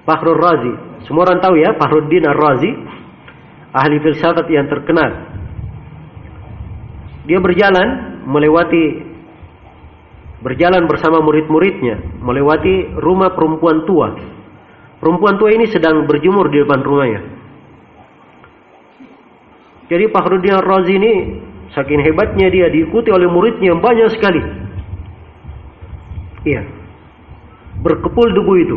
Fakhrul Razi. Semua orang tahu ya, Fakhruddin Ar-Razi ahli filsafat yang terkenal. Dia berjalan melewati berjalan bersama murid-muridnya melewati rumah perempuan tua. Perempuan tua ini sedang berjemur di depan rumahnya. Jadi Fakhruddin Razi ini saking hebatnya dia diikuti oleh muridnya yang banyak sekali. Iya. Berkepul debu itu.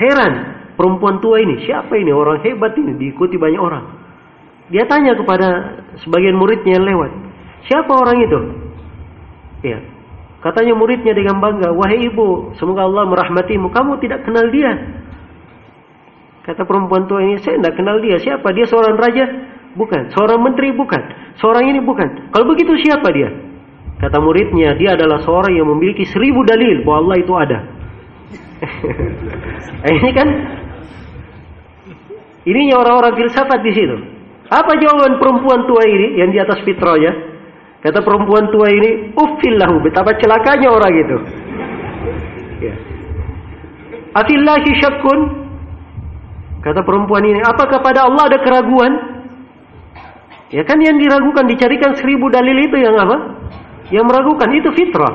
Heran perempuan tua ini, siapa ini orang hebat ini diikuti banyak orang. Dia tanya kepada sebagian muridnya yang lewat, siapa orang itu? Ya, katanya muridnya dengan bangga, wahai ibu, semoga Allah merahmatimu. Kamu tidak kenal dia. Kata perempuan tua ini, saya tidak kenal dia. Siapa? Dia seorang raja? Bukan. Seorang menteri? Bukan. Seorang ini? Bukan. Kalau begitu siapa dia? Kata muridnya, dia adalah seorang yang memiliki seribu dalil bahwa Allah itu ada. Ini kan Ininya orang-orang filsafat di situ. Apa jawaban perempuan tua ini yang di atas fitrahnya? Kata perempuan tua ini, uffillahu, betapa celakanya orang itu. Ya. Afillahi. Kata perempuan ini, apakah pada Allah ada keraguan? Ya kan yang diragukan, dicarikan seribu dalil itu yang apa? Yang meragukan, itu fitrah.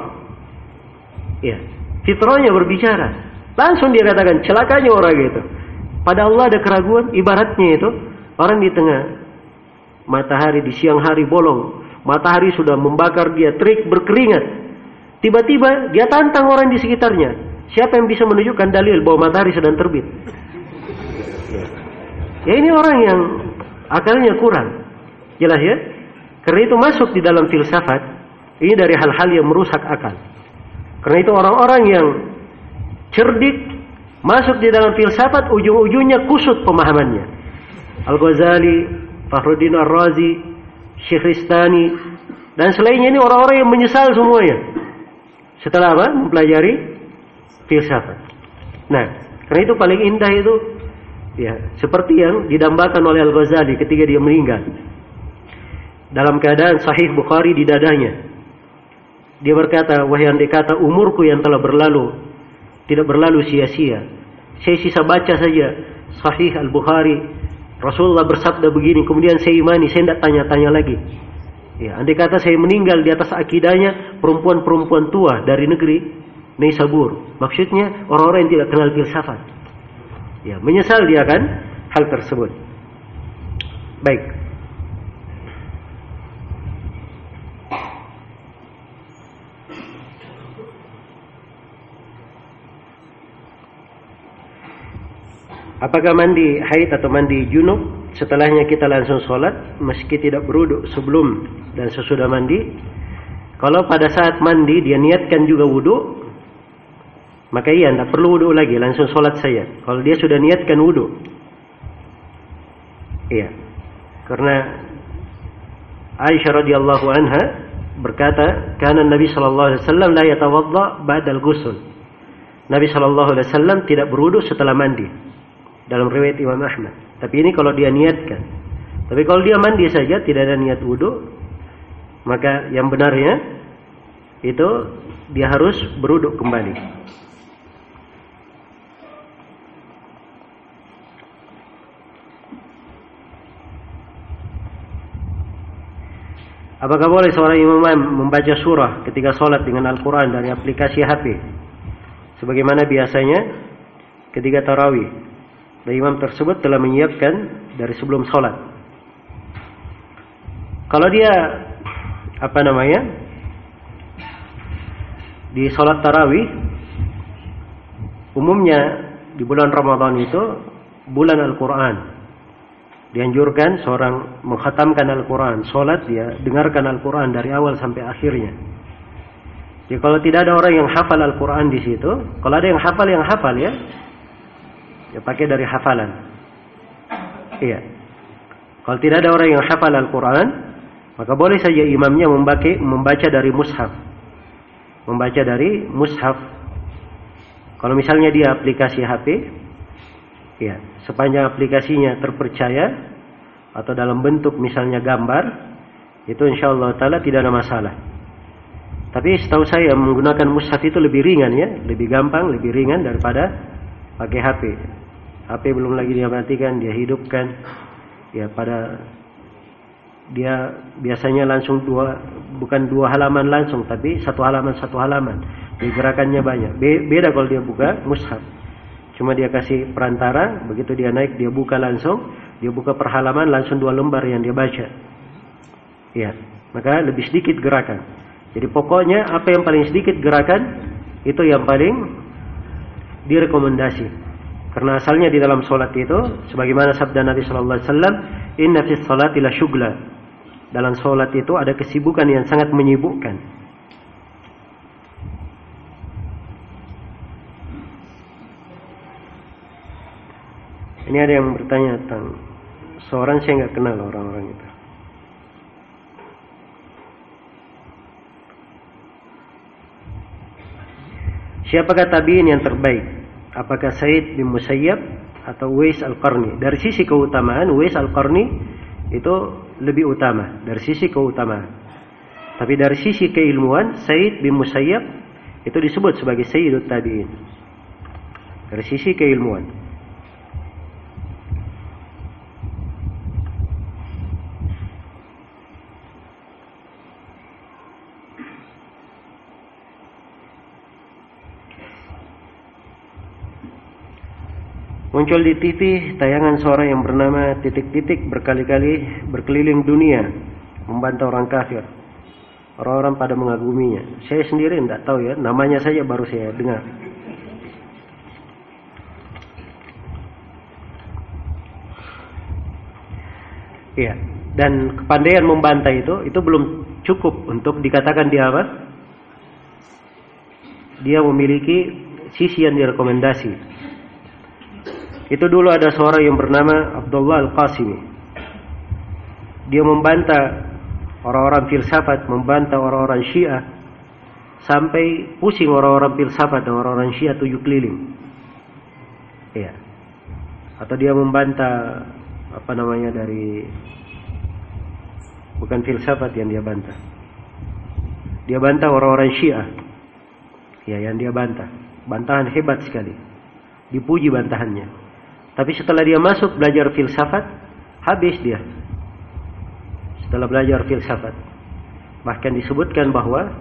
Ya, fitrahnya berbicara. Langsung dia katakan, celakanya orang itu. Pada Allah ada keraguan, ibaratnya itu orang di tengah matahari di siang hari bolong, matahari sudah membakar dia terik berkeringat. Tiba-tiba dia tantang orang di sekitarnya. Siapa yang bisa menunjukkan dalil bahwa matahari sedang terbit? Ya ini orang yang akalnya kurang. Jelas ya? Karena itu masuk di dalam filsafat. Ini dari hal-hal yang merusak akal. Karena itu orang-orang yang cerdik Masuk di dalam filsafat ujung-ujungnya kusut pemahamannya. Al-Ghazali, Fakhruddin Ar-Razi, Syekh Ristani, dan selainnya ini orang-orang yang menyesal semuanya. Setelah apa? Mempelajari filsafat. Nah, karena itu paling indah itu ya seperti yang didambakan oleh Al-Ghazali ketika dia meninggal. Dalam keadaan sahih Bukhari di dadanya. Dia berkata, wahai andai kata umurku yang telah berlalu tidak berlalu sia-sia. Saya sisa baca saja Sahih Al-Bukhari Rasulullah bersabda begini, kemudian saya imani, saya tidak tanya-tanya lagi. Ya, andai kata saya meninggal di atas akidahnya perempuan-perempuan tua dari negeri Neisabur. Maksudnya orang-orang yang tidak kenal filsafat. Ya, menyesal dia kan hal tersebut. Baik. Apakah mandi haid atau mandi junub setelahnya kita langsung sholat meski tidak beruduk sebelum dan sesudah mandi? Kalau pada saat mandi dia niatkan juga wudhu, maka iya tidak perlu wudhu lagi, langsung sholat saya. Kalau dia sudah niatkan wudhu, iya. Karena Aisyah radhiyallahu anha berkata, "Karena Nabi sallallahu alaihi wasallam la yatawadda ba'dal ghusl." Nabi sallallahu alaihi wasallam tidak berwudu setelah mandi dalam riwayat Imam Ahmad. Tapi ini kalau dia niatkan. Tapi kalau dia mandi saja tidak ada niat wudhu, maka yang benarnya itu dia harus beruduk kembali. Apakah boleh seorang imam membaca surah ketika sholat dengan Al-Quran dari aplikasi HP? Sebagaimana biasanya ketika tarawih dan imam tersebut telah menyiapkan dari sebelum sholat. Kalau dia apa namanya di sholat tarawih, umumnya di bulan Ramadan itu bulan Al-Quran. Dianjurkan seorang menghatamkan Al-Quran, sholat dia dengarkan Al-Quran dari awal sampai akhirnya. Jadi kalau tidak ada orang yang hafal Al-Quran di situ, kalau ada yang hafal yang hafal ya, Ya pakai dari hafalan. Iya. Kalau tidak ada orang yang hafal Al-Quran, maka boleh saja imamnya membaca, membaca dari mushaf. Membaca dari mushaf. Kalau misalnya dia aplikasi HP, ya, sepanjang aplikasinya terpercaya atau dalam bentuk misalnya gambar, itu insya Allah Taala tidak ada masalah. Tapi setahu saya menggunakan mushaf itu lebih ringan ya, lebih gampang, lebih ringan daripada pakai HP. HP belum lagi dia matikan, dia hidupkan. Ya pada dia biasanya langsung dua bukan dua halaman langsung tapi satu halaman satu halaman. Digerakannya banyak. Be beda kalau dia buka mushaf. Cuma dia kasih perantara begitu dia naik dia buka langsung. Dia buka per halaman langsung dua lembar yang dia baca. Ya maka lebih sedikit gerakan. Jadi pokoknya apa yang paling sedikit gerakan itu yang paling direkomendasi karena asalnya di dalam solat itu, sebagaimana sabda Nabi Shallallahu Alaihi Wasallam, Inna fi salati la syugla. Dalam solat itu ada kesibukan yang sangat menyibukkan. Ini ada yang bertanya tentang seorang saya nggak kenal orang-orang itu. Siapakah tabiin yang terbaik? Apakah Said bin Musayyab atau Wais Al-Qarni. Dari sisi keutamaan Wais Al-Qarni itu lebih utama dari sisi keutamaan. Tapi dari sisi keilmuan Said bin Musayyab itu disebut sebagai Sayyidut Tabi'in. Dari sisi keilmuan. Muncul di TV tayangan seorang yang bernama titik-titik berkali-kali berkeliling dunia membantah orang kafir. Orang-orang pada mengaguminya. Saya sendiri tidak tahu ya, namanya saja baru saya dengar. Iya, dan kepandaian membantah itu itu belum cukup untuk dikatakan dia apa? Dia memiliki sisi yang direkomendasi itu dulu ada seorang yang bernama Abdullah Al-Qasimi. Dia membantah orang-orang filsafat, membantah orang-orang Syiah sampai pusing orang-orang filsafat dan orang-orang Syiah tujuh keliling. Iya. Atau dia membantah apa namanya dari bukan filsafat yang dia bantah. Dia bantah orang-orang Syiah. Ya, yang dia bantah. Bantahan hebat sekali. Dipuji bantahannya. Tapi setelah dia masuk belajar filsafat, habis dia setelah belajar filsafat. Bahkan disebutkan bahwa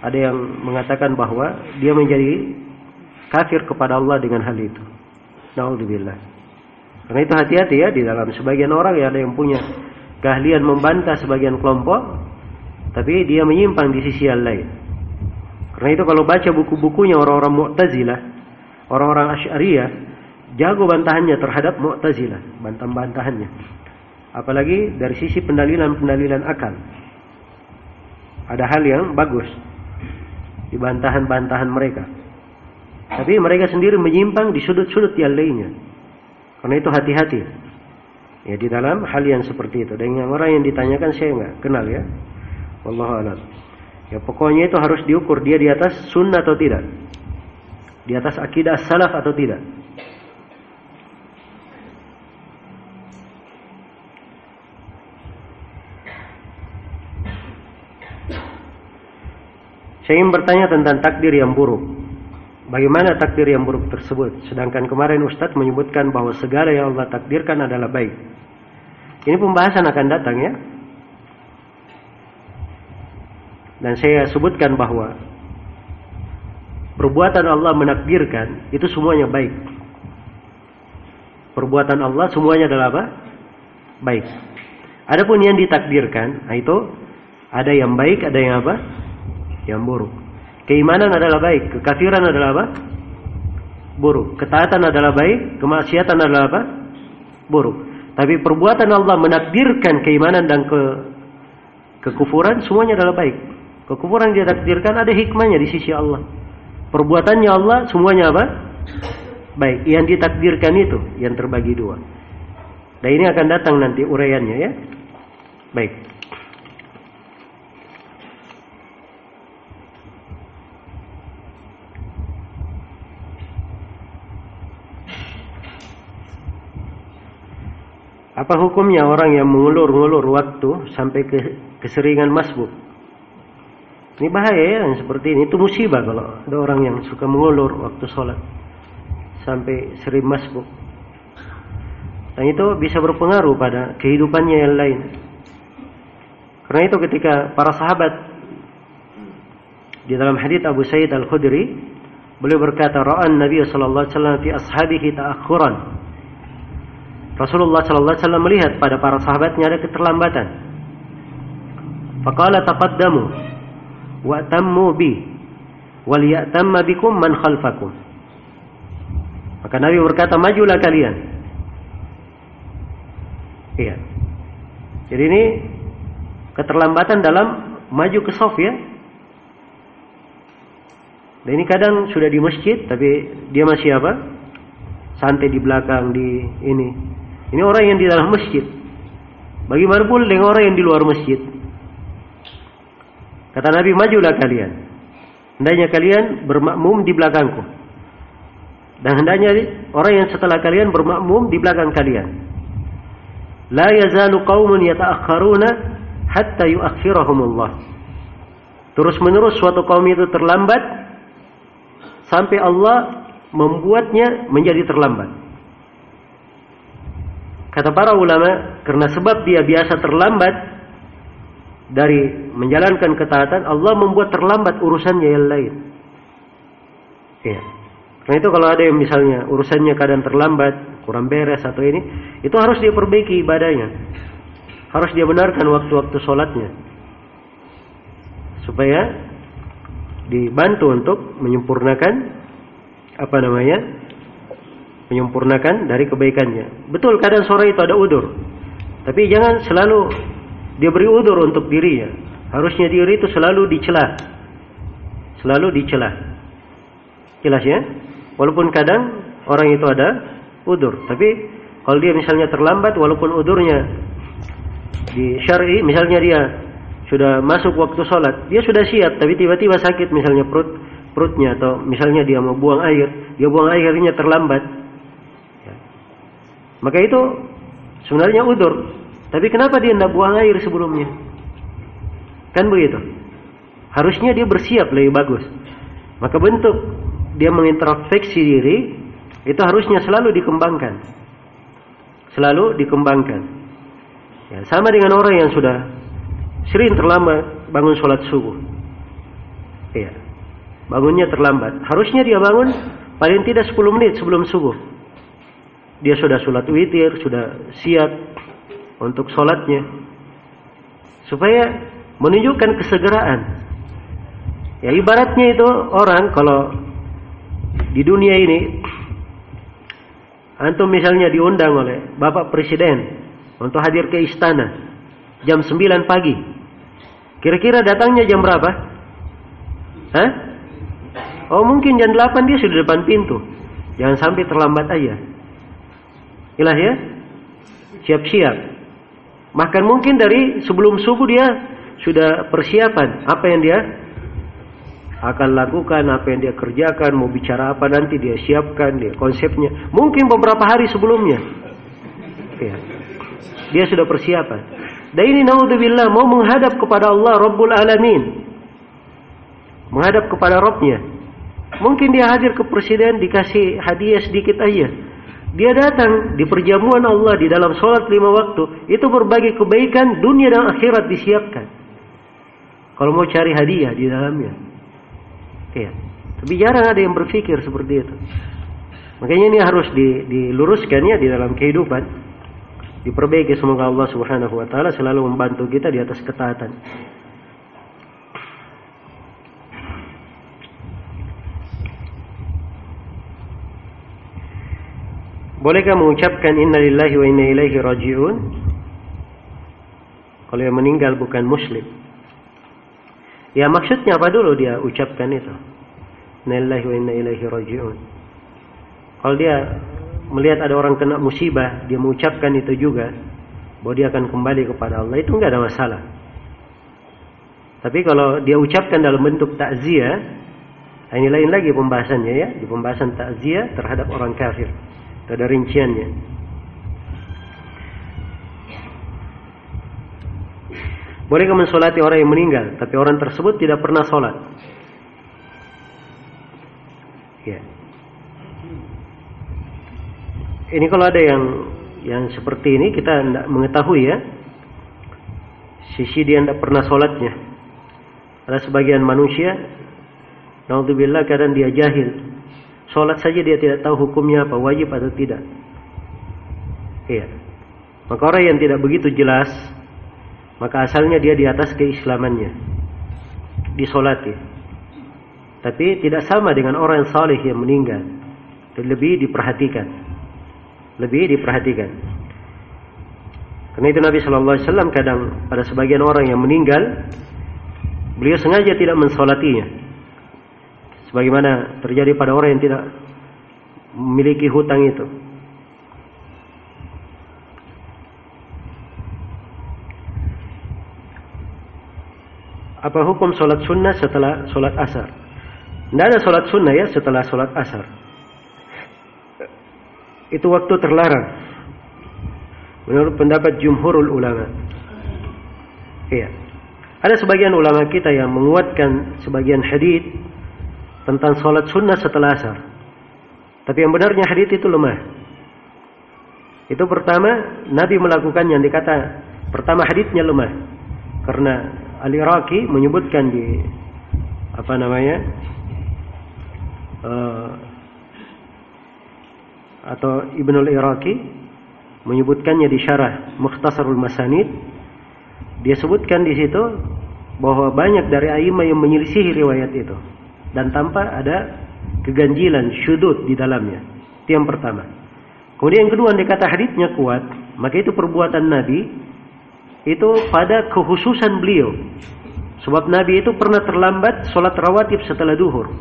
ada yang mengatakan bahwa dia menjadi kafir kepada Allah dengan hal itu. Nauzubillah. Karena itu hati-hati ya di dalam sebagian orang ya ada yang punya keahlian membantah sebagian kelompok tapi dia menyimpang di sisi yang lain. Karena itu kalau baca buku-bukunya orang-orang Mu'tazilah, orang-orang Asy'ariyah, jago bantahannya terhadap Mu'tazilah, bantah-bantahannya. Apalagi dari sisi pendalilan-pendalilan akal. Ada hal yang bagus di bantahan-bantahan mereka. Tapi mereka sendiri menyimpang di sudut-sudut yang lainnya. Karena itu hati-hati. Ya di dalam hal yang seperti itu. Dan yang orang yang ditanyakan saya nggak kenal ya. Wallahu a'lam. Ya pokoknya itu harus diukur dia di atas sunnah atau tidak. Di atas akidah salaf atau tidak. Saya ingin bertanya tentang takdir yang buruk. Bagaimana takdir yang buruk tersebut? Sedangkan kemarin Ustadz menyebutkan bahwa segala yang Allah takdirkan adalah baik. Ini pembahasan akan datang ya. Dan saya sebutkan bahwa perbuatan Allah menakdirkan itu semuanya baik. Perbuatan Allah semuanya adalah apa? Baik. Adapun yang ditakdirkan, nah itu ada yang baik, ada yang apa? Yang buruk. Keimanan adalah baik, kekafiran adalah apa? Buruk. Ketaatan adalah baik, kemaksiatan adalah apa? Buruk. Tapi perbuatan Allah menakdirkan keimanan dan ke kekufuran semuanya adalah baik. Kekufuran dia takdirkan ada hikmahnya di sisi Allah. Perbuatannya Allah semuanya apa? Baik. Yang ditakdirkan itu yang terbagi dua. Dan ini akan datang nanti uraiannya ya. Baik. Apa hukumnya orang yang mengulur-ngulur waktu sampai ke keseringan masbuk? Ini bahaya ya yang seperti ini. Itu musibah kalau ada orang yang suka mengulur waktu sholat sampai sering masbuk. Dan itu bisa berpengaruh pada kehidupannya yang lain. Karena itu ketika para sahabat di dalam hadits Abu Sa'id Al-Khudri beliau berkata, "Ra'an Nabi sallallahu alaihi wasallam fi ashabihi ta'akhuran." Rasulullah sallallahu alaihi wasallam melihat pada para sahabatnya ada keterlambatan. Faqala taqaddamu wa tammu bi wal ya'tamma bikum man khalfakum. Maka Nabi berkata, "Majulah kalian." Iya. Jadi ini keterlambatan dalam maju ke saf ya. Dan ini kadang sudah di masjid tapi dia masih apa? Santai di belakang di ini ini orang yang di dalam masjid. Bagaimana pun dengan orang yang di luar masjid. Kata Nabi, majulah kalian. Hendaknya kalian bermakmum di belakangku. Dan hendaknya orang yang setelah kalian bermakmum di belakang kalian. La yazalu qaumun yata'akhkharuna hatta yuakhirahumullah. Terus menerus suatu kaum itu terlambat sampai Allah membuatnya menjadi terlambat. Kata para ulama, karena sebab dia biasa terlambat dari menjalankan ketaatan, Allah membuat terlambat urusannya yang lain. Ya. Karena itu kalau ada yang misalnya urusannya kadang terlambat, kurang beres atau ini, itu harus dia perbaiki ibadahnya. Harus dia benarkan waktu-waktu sholatnya. Supaya dibantu untuk menyempurnakan apa namanya menyempurnakan dari kebaikannya. Betul kadang sore itu ada udur. Tapi jangan selalu dia beri udur untuk dirinya. Harusnya diri itu selalu dicela. Selalu dicela. Jelas ya? Walaupun kadang orang itu ada udur, tapi kalau dia misalnya terlambat walaupun udurnya di syar'i misalnya dia sudah masuk waktu sholat, dia sudah siap tapi tiba-tiba sakit misalnya perut perutnya atau misalnya dia mau buang air, dia buang airnya terlambat, maka itu sebenarnya udur. Tapi kenapa dia tidak buang air sebelumnya? Kan begitu. Harusnya dia bersiap lebih bagus. Maka bentuk dia mengintrospeksi diri itu harusnya selalu dikembangkan. selalu dikembangkan. Ya, sama dengan orang yang sudah sering terlambat bangun sholat subuh. Ya, bangunnya terlambat. Harusnya dia bangun paling tidak 10 menit sebelum subuh. Dia sudah sholat witir, sudah siap untuk sholatnya. Supaya menunjukkan kesegeraan. Ya ibaratnya itu orang kalau di dunia ini antum misalnya diundang oleh Bapak Presiden untuk hadir ke istana jam 9 pagi. Kira-kira datangnya jam berapa? Hah? Oh mungkin jam 8 dia sudah depan pintu. Jangan sampai terlambat aja. Ilah ya. Siap-siap. Bahkan mungkin dari sebelum subuh dia sudah persiapan apa yang dia akan lakukan, apa yang dia kerjakan, mau bicara apa nanti dia siapkan, dia konsepnya. Mungkin beberapa hari sebelumnya. Ya. Dia sudah persiapan. Dan ini naudzubillah mau menghadap kepada Allah Rabbul Alamin. Menghadap kepada Rabbnya. Mungkin dia hadir ke presiden dikasih hadiah sedikit aja. Dia datang di perjamuan Allah di dalam sholat lima waktu. Itu berbagai kebaikan dunia dan akhirat disiapkan. Kalau mau cari hadiah di dalamnya. Ya. Tapi jarang ada yang berpikir seperti itu. Makanya ini harus diluruskan ya di dalam kehidupan. Diperbaiki semoga Allah Subhanahu wa taala selalu membantu kita di atas ketaatan. Bolehkah mengucapkan innalillahi wa inna ilaihi raji'un? Kalau yang meninggal bukan muslim. Ya maksudnya apa dulu dia ucapkan itu? Innalillahi wa inna ilaihi raji'un. Kalau dia melihat ada orang kena musibah, dia mengucapkan itu juga bahwa dia akan kembali kepada Allah, itu enggak ada masalah. Tapi kalau dia ucapkan dalam bentuk takziah, ini lain lagi pembahasannya ya, di pembahasan takziah terhadap orang kafir. Ada rinciannya. Bolehkah mensolati orang yang meninggal, tapi orang tersebut tidak pernah sholat? Ya. Ini kalau ada yang yang seperti ini kita tidak mengetahui ya. Sisi dia tidak pernah sholatnya. Ada sebagian manusia, naudzubillah kadang dia jahil. Sholat saja dia tidak tahu hukumnya apa, wajib atau tidak. Iya. Maka orang yang tidak begitu jelas maka asalnya dia di atas keislamannya. Disolati. Tapi tidak sama dengan orang yang saleh yang meninggal. Lebih diperhatikan. Lebih diperhatikan. Karena itu Nabi Shallallahu Alaihi Wasallam kadang pada sebagian orang yang meninggal, beliau sengaja tidak mensolatinya. Sebagaimana terjadi pada orang yang tidak memiliki hutang itu. apa hukum sholat sunnah setelah sholat asar? Tidak ada sholat sunnah ya setelah sholat asar. Itu waktu terlarang. Menurut pendapat jumhurul ulama. Iya. Ada sebagian ulama kita yang menguatkan sebagian hadith tentang sholat sunnah setelah asar. Tapi yang benarnya hadith itu lemah. Itu pertama Nabi melakukan yang dikata pertama hadithnya lemah karena Al-Iraqi menyebutkan di apa namanya uh, atau Ibnul Iraqi menyebutkannya di syarah Mukhtasarul Masanid dia sebutkan di situ bahwa banyak dari aima yang menyelisihi riwayat itu dan tanpa ada keganjilan syudud di dalamnya itu yang pertama kemudian yang kedua dikata haditsnya kuat maka itu perbuatan Nabi itu pada kehususan beliau. Sebab Nabi itu pernah terlambat sholat rawatib setelah duhur.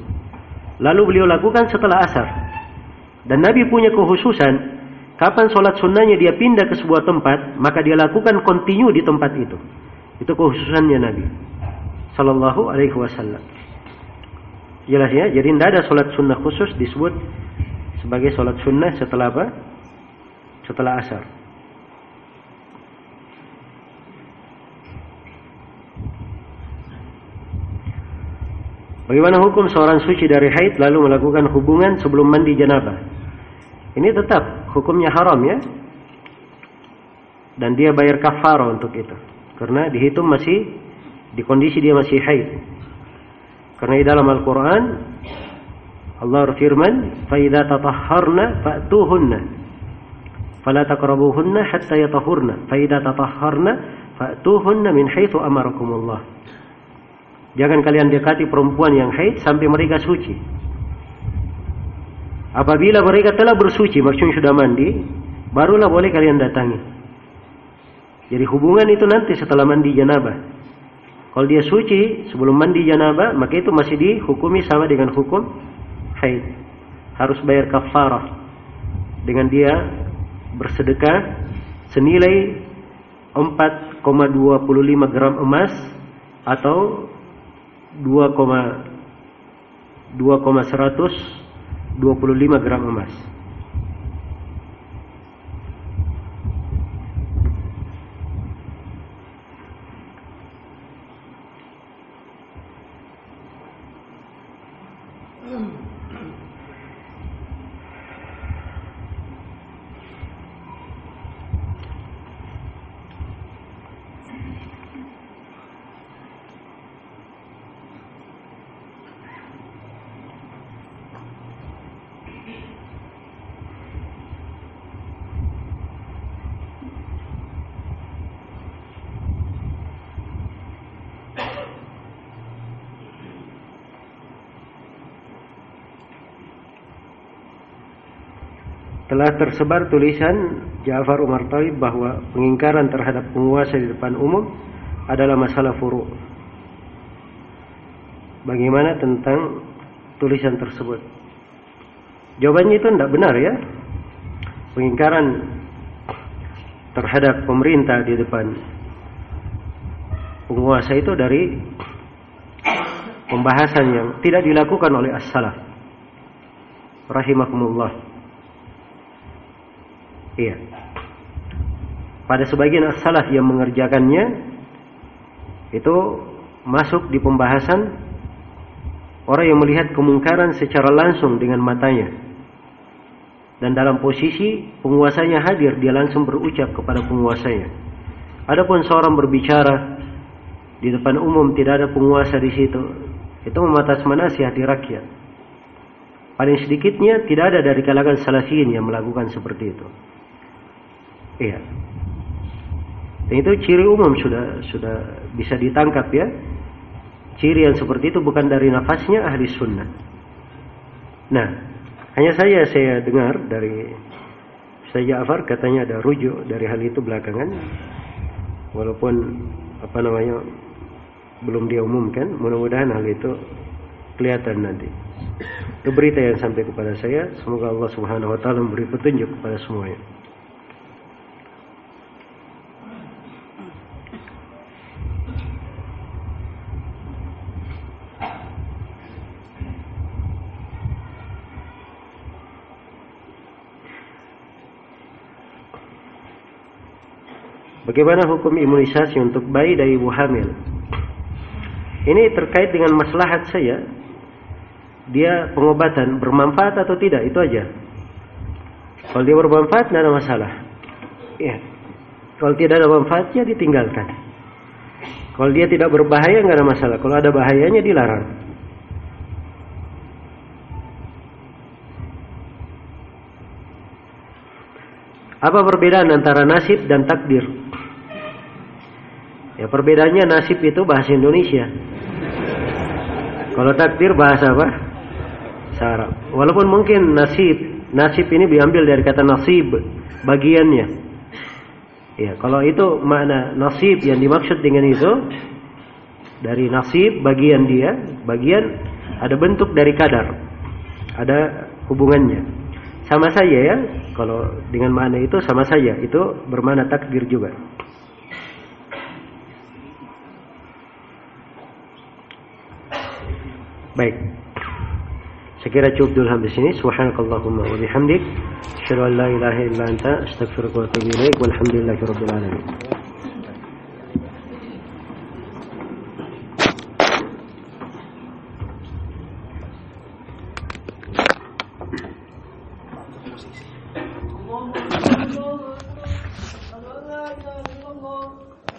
Lalu beliau lakukan setelah asar. Dan Nabi punya kehususan, kapan sholat sunnahnya dia pindah ke sebuah tempat, maka dia lakukan kontinu di tempat itu. Itu kehususannya Nabi. Sallallahu alaihi wasallam. Jelas ya, jadi tidak ada sholat sunnah khusus disebut sebagai sholat sunnah setelah apa? Setelah asar. Bagaimana hukum seorang suci dari haid lalu melakukan hubungan sebelum mandi janabah? Ini tetap hukumnya haram ya. dan dia bayar kafara untuk itu karena dihitung masih di kondisi dia masih haid karena di dalam Al-Quran Allah berfirman, "Faida فَأْتُوهُنَّ فَلَا تَقْرَبُوهُنَّ حَتَّى hatta فَإِذَا Faida فَأْتُوهُنَّ مِنْ min أَمَرَكُمُ اللَّهِ Jangan kalian dekati perempuan yang haid sampai mereka suci. Apabila mereka telah bersuci, maksudnya sudah mandi, barulah boleh kalian datangi. Jadi hubungan itu nanti setelah mandi janabah. Kalau dia suci sebelum mandi janabah, maka itu masih dihukumi sama dengan hukum haid. Harus bayar kafarah dengan dia bersedekah senilai 4,25 gram emas atau 2,125 gram emas. Telah tersebar tulisan Ja'far Umar Talib bahwa pengingkaran terhadap penguasa di depan umum adalah masalah furu. Bagaimana tentang tulisan tersebut? Jawabannya itu tidak benar ya. Pengingkaran terhadap pemerintah di depan penguasa itu dari pembahasan yang tidak dilakukan oleh as-salaf rahimakumullah Iya. Pada sebagian as-salaf yang mengerjakannya itu masuk di pembahasan orang yang melihat kemungkaran secara langsung dengan matanya. Dan dalam posisi penguasanya hadir, dia langsung berucap kepada penguasanya. Adapun seorang berbicara di depan umum tidak ada penguasa di situ, itu mematas manasih hati rakyat. Paling sedikitnya tidak ada dari kalangan salafiyin yang melakukan seperti itu. Iya. Dan itu ciri umum sudah sudah bisa ditangkap ya. Ciri yang seperti itu bukan dari nafasnya ahli sunnah. Nah, hanya saya saya dengar dari saya Ja'far katanya ada rujuk dari hal itu belakangan. Walaupun apa namanya belum dia umumkan, mudah-mudahan hal itu kelihatan nanti. Itu berita yang sampai kepada saya, semoga Allah Subhanahu wa taala memberi petunjuk kepada semuanya. Bagaimana hukum imunisasi untuk bayi dari ibu hamil? Ini terkait dengan maslahat saya. Dia pengobatan bermanfaat atau tidak itu aja. Kalau dia bermanfaat tidak ada masalah. Ya. Kalau tidak ada manfaatnya ditinggalkan. Kalau dia tidak berbahaya nggak ada masalah. Kalau ada bahayanya dilarang. Apa perbedaan antara nasib dan takdir? Ya perbedaannya nasib itu bahasa Indonesia. Kalau takdir bahasa apa? Arab. Walaupun mungkin nasib, nasib ini diambil dari kata nasib, bagiannya. Ya, kalau itu makna nasib yang dimaksud dengan itu dari nasib bagian dia, bagian ada bentuk dari kadar. Ada hubungannya. Sama saja ya, kalau dengan makna itu sama saja, itu bermakna takdir juga. Baik. Saya kira cukup dulu sampai sini. Subhanakallahumma wa bihamdik. Asyhadu an la ilaha illa anta astaghfiruka wa atubu ilaik. Walhamdulillahirabbil alamin.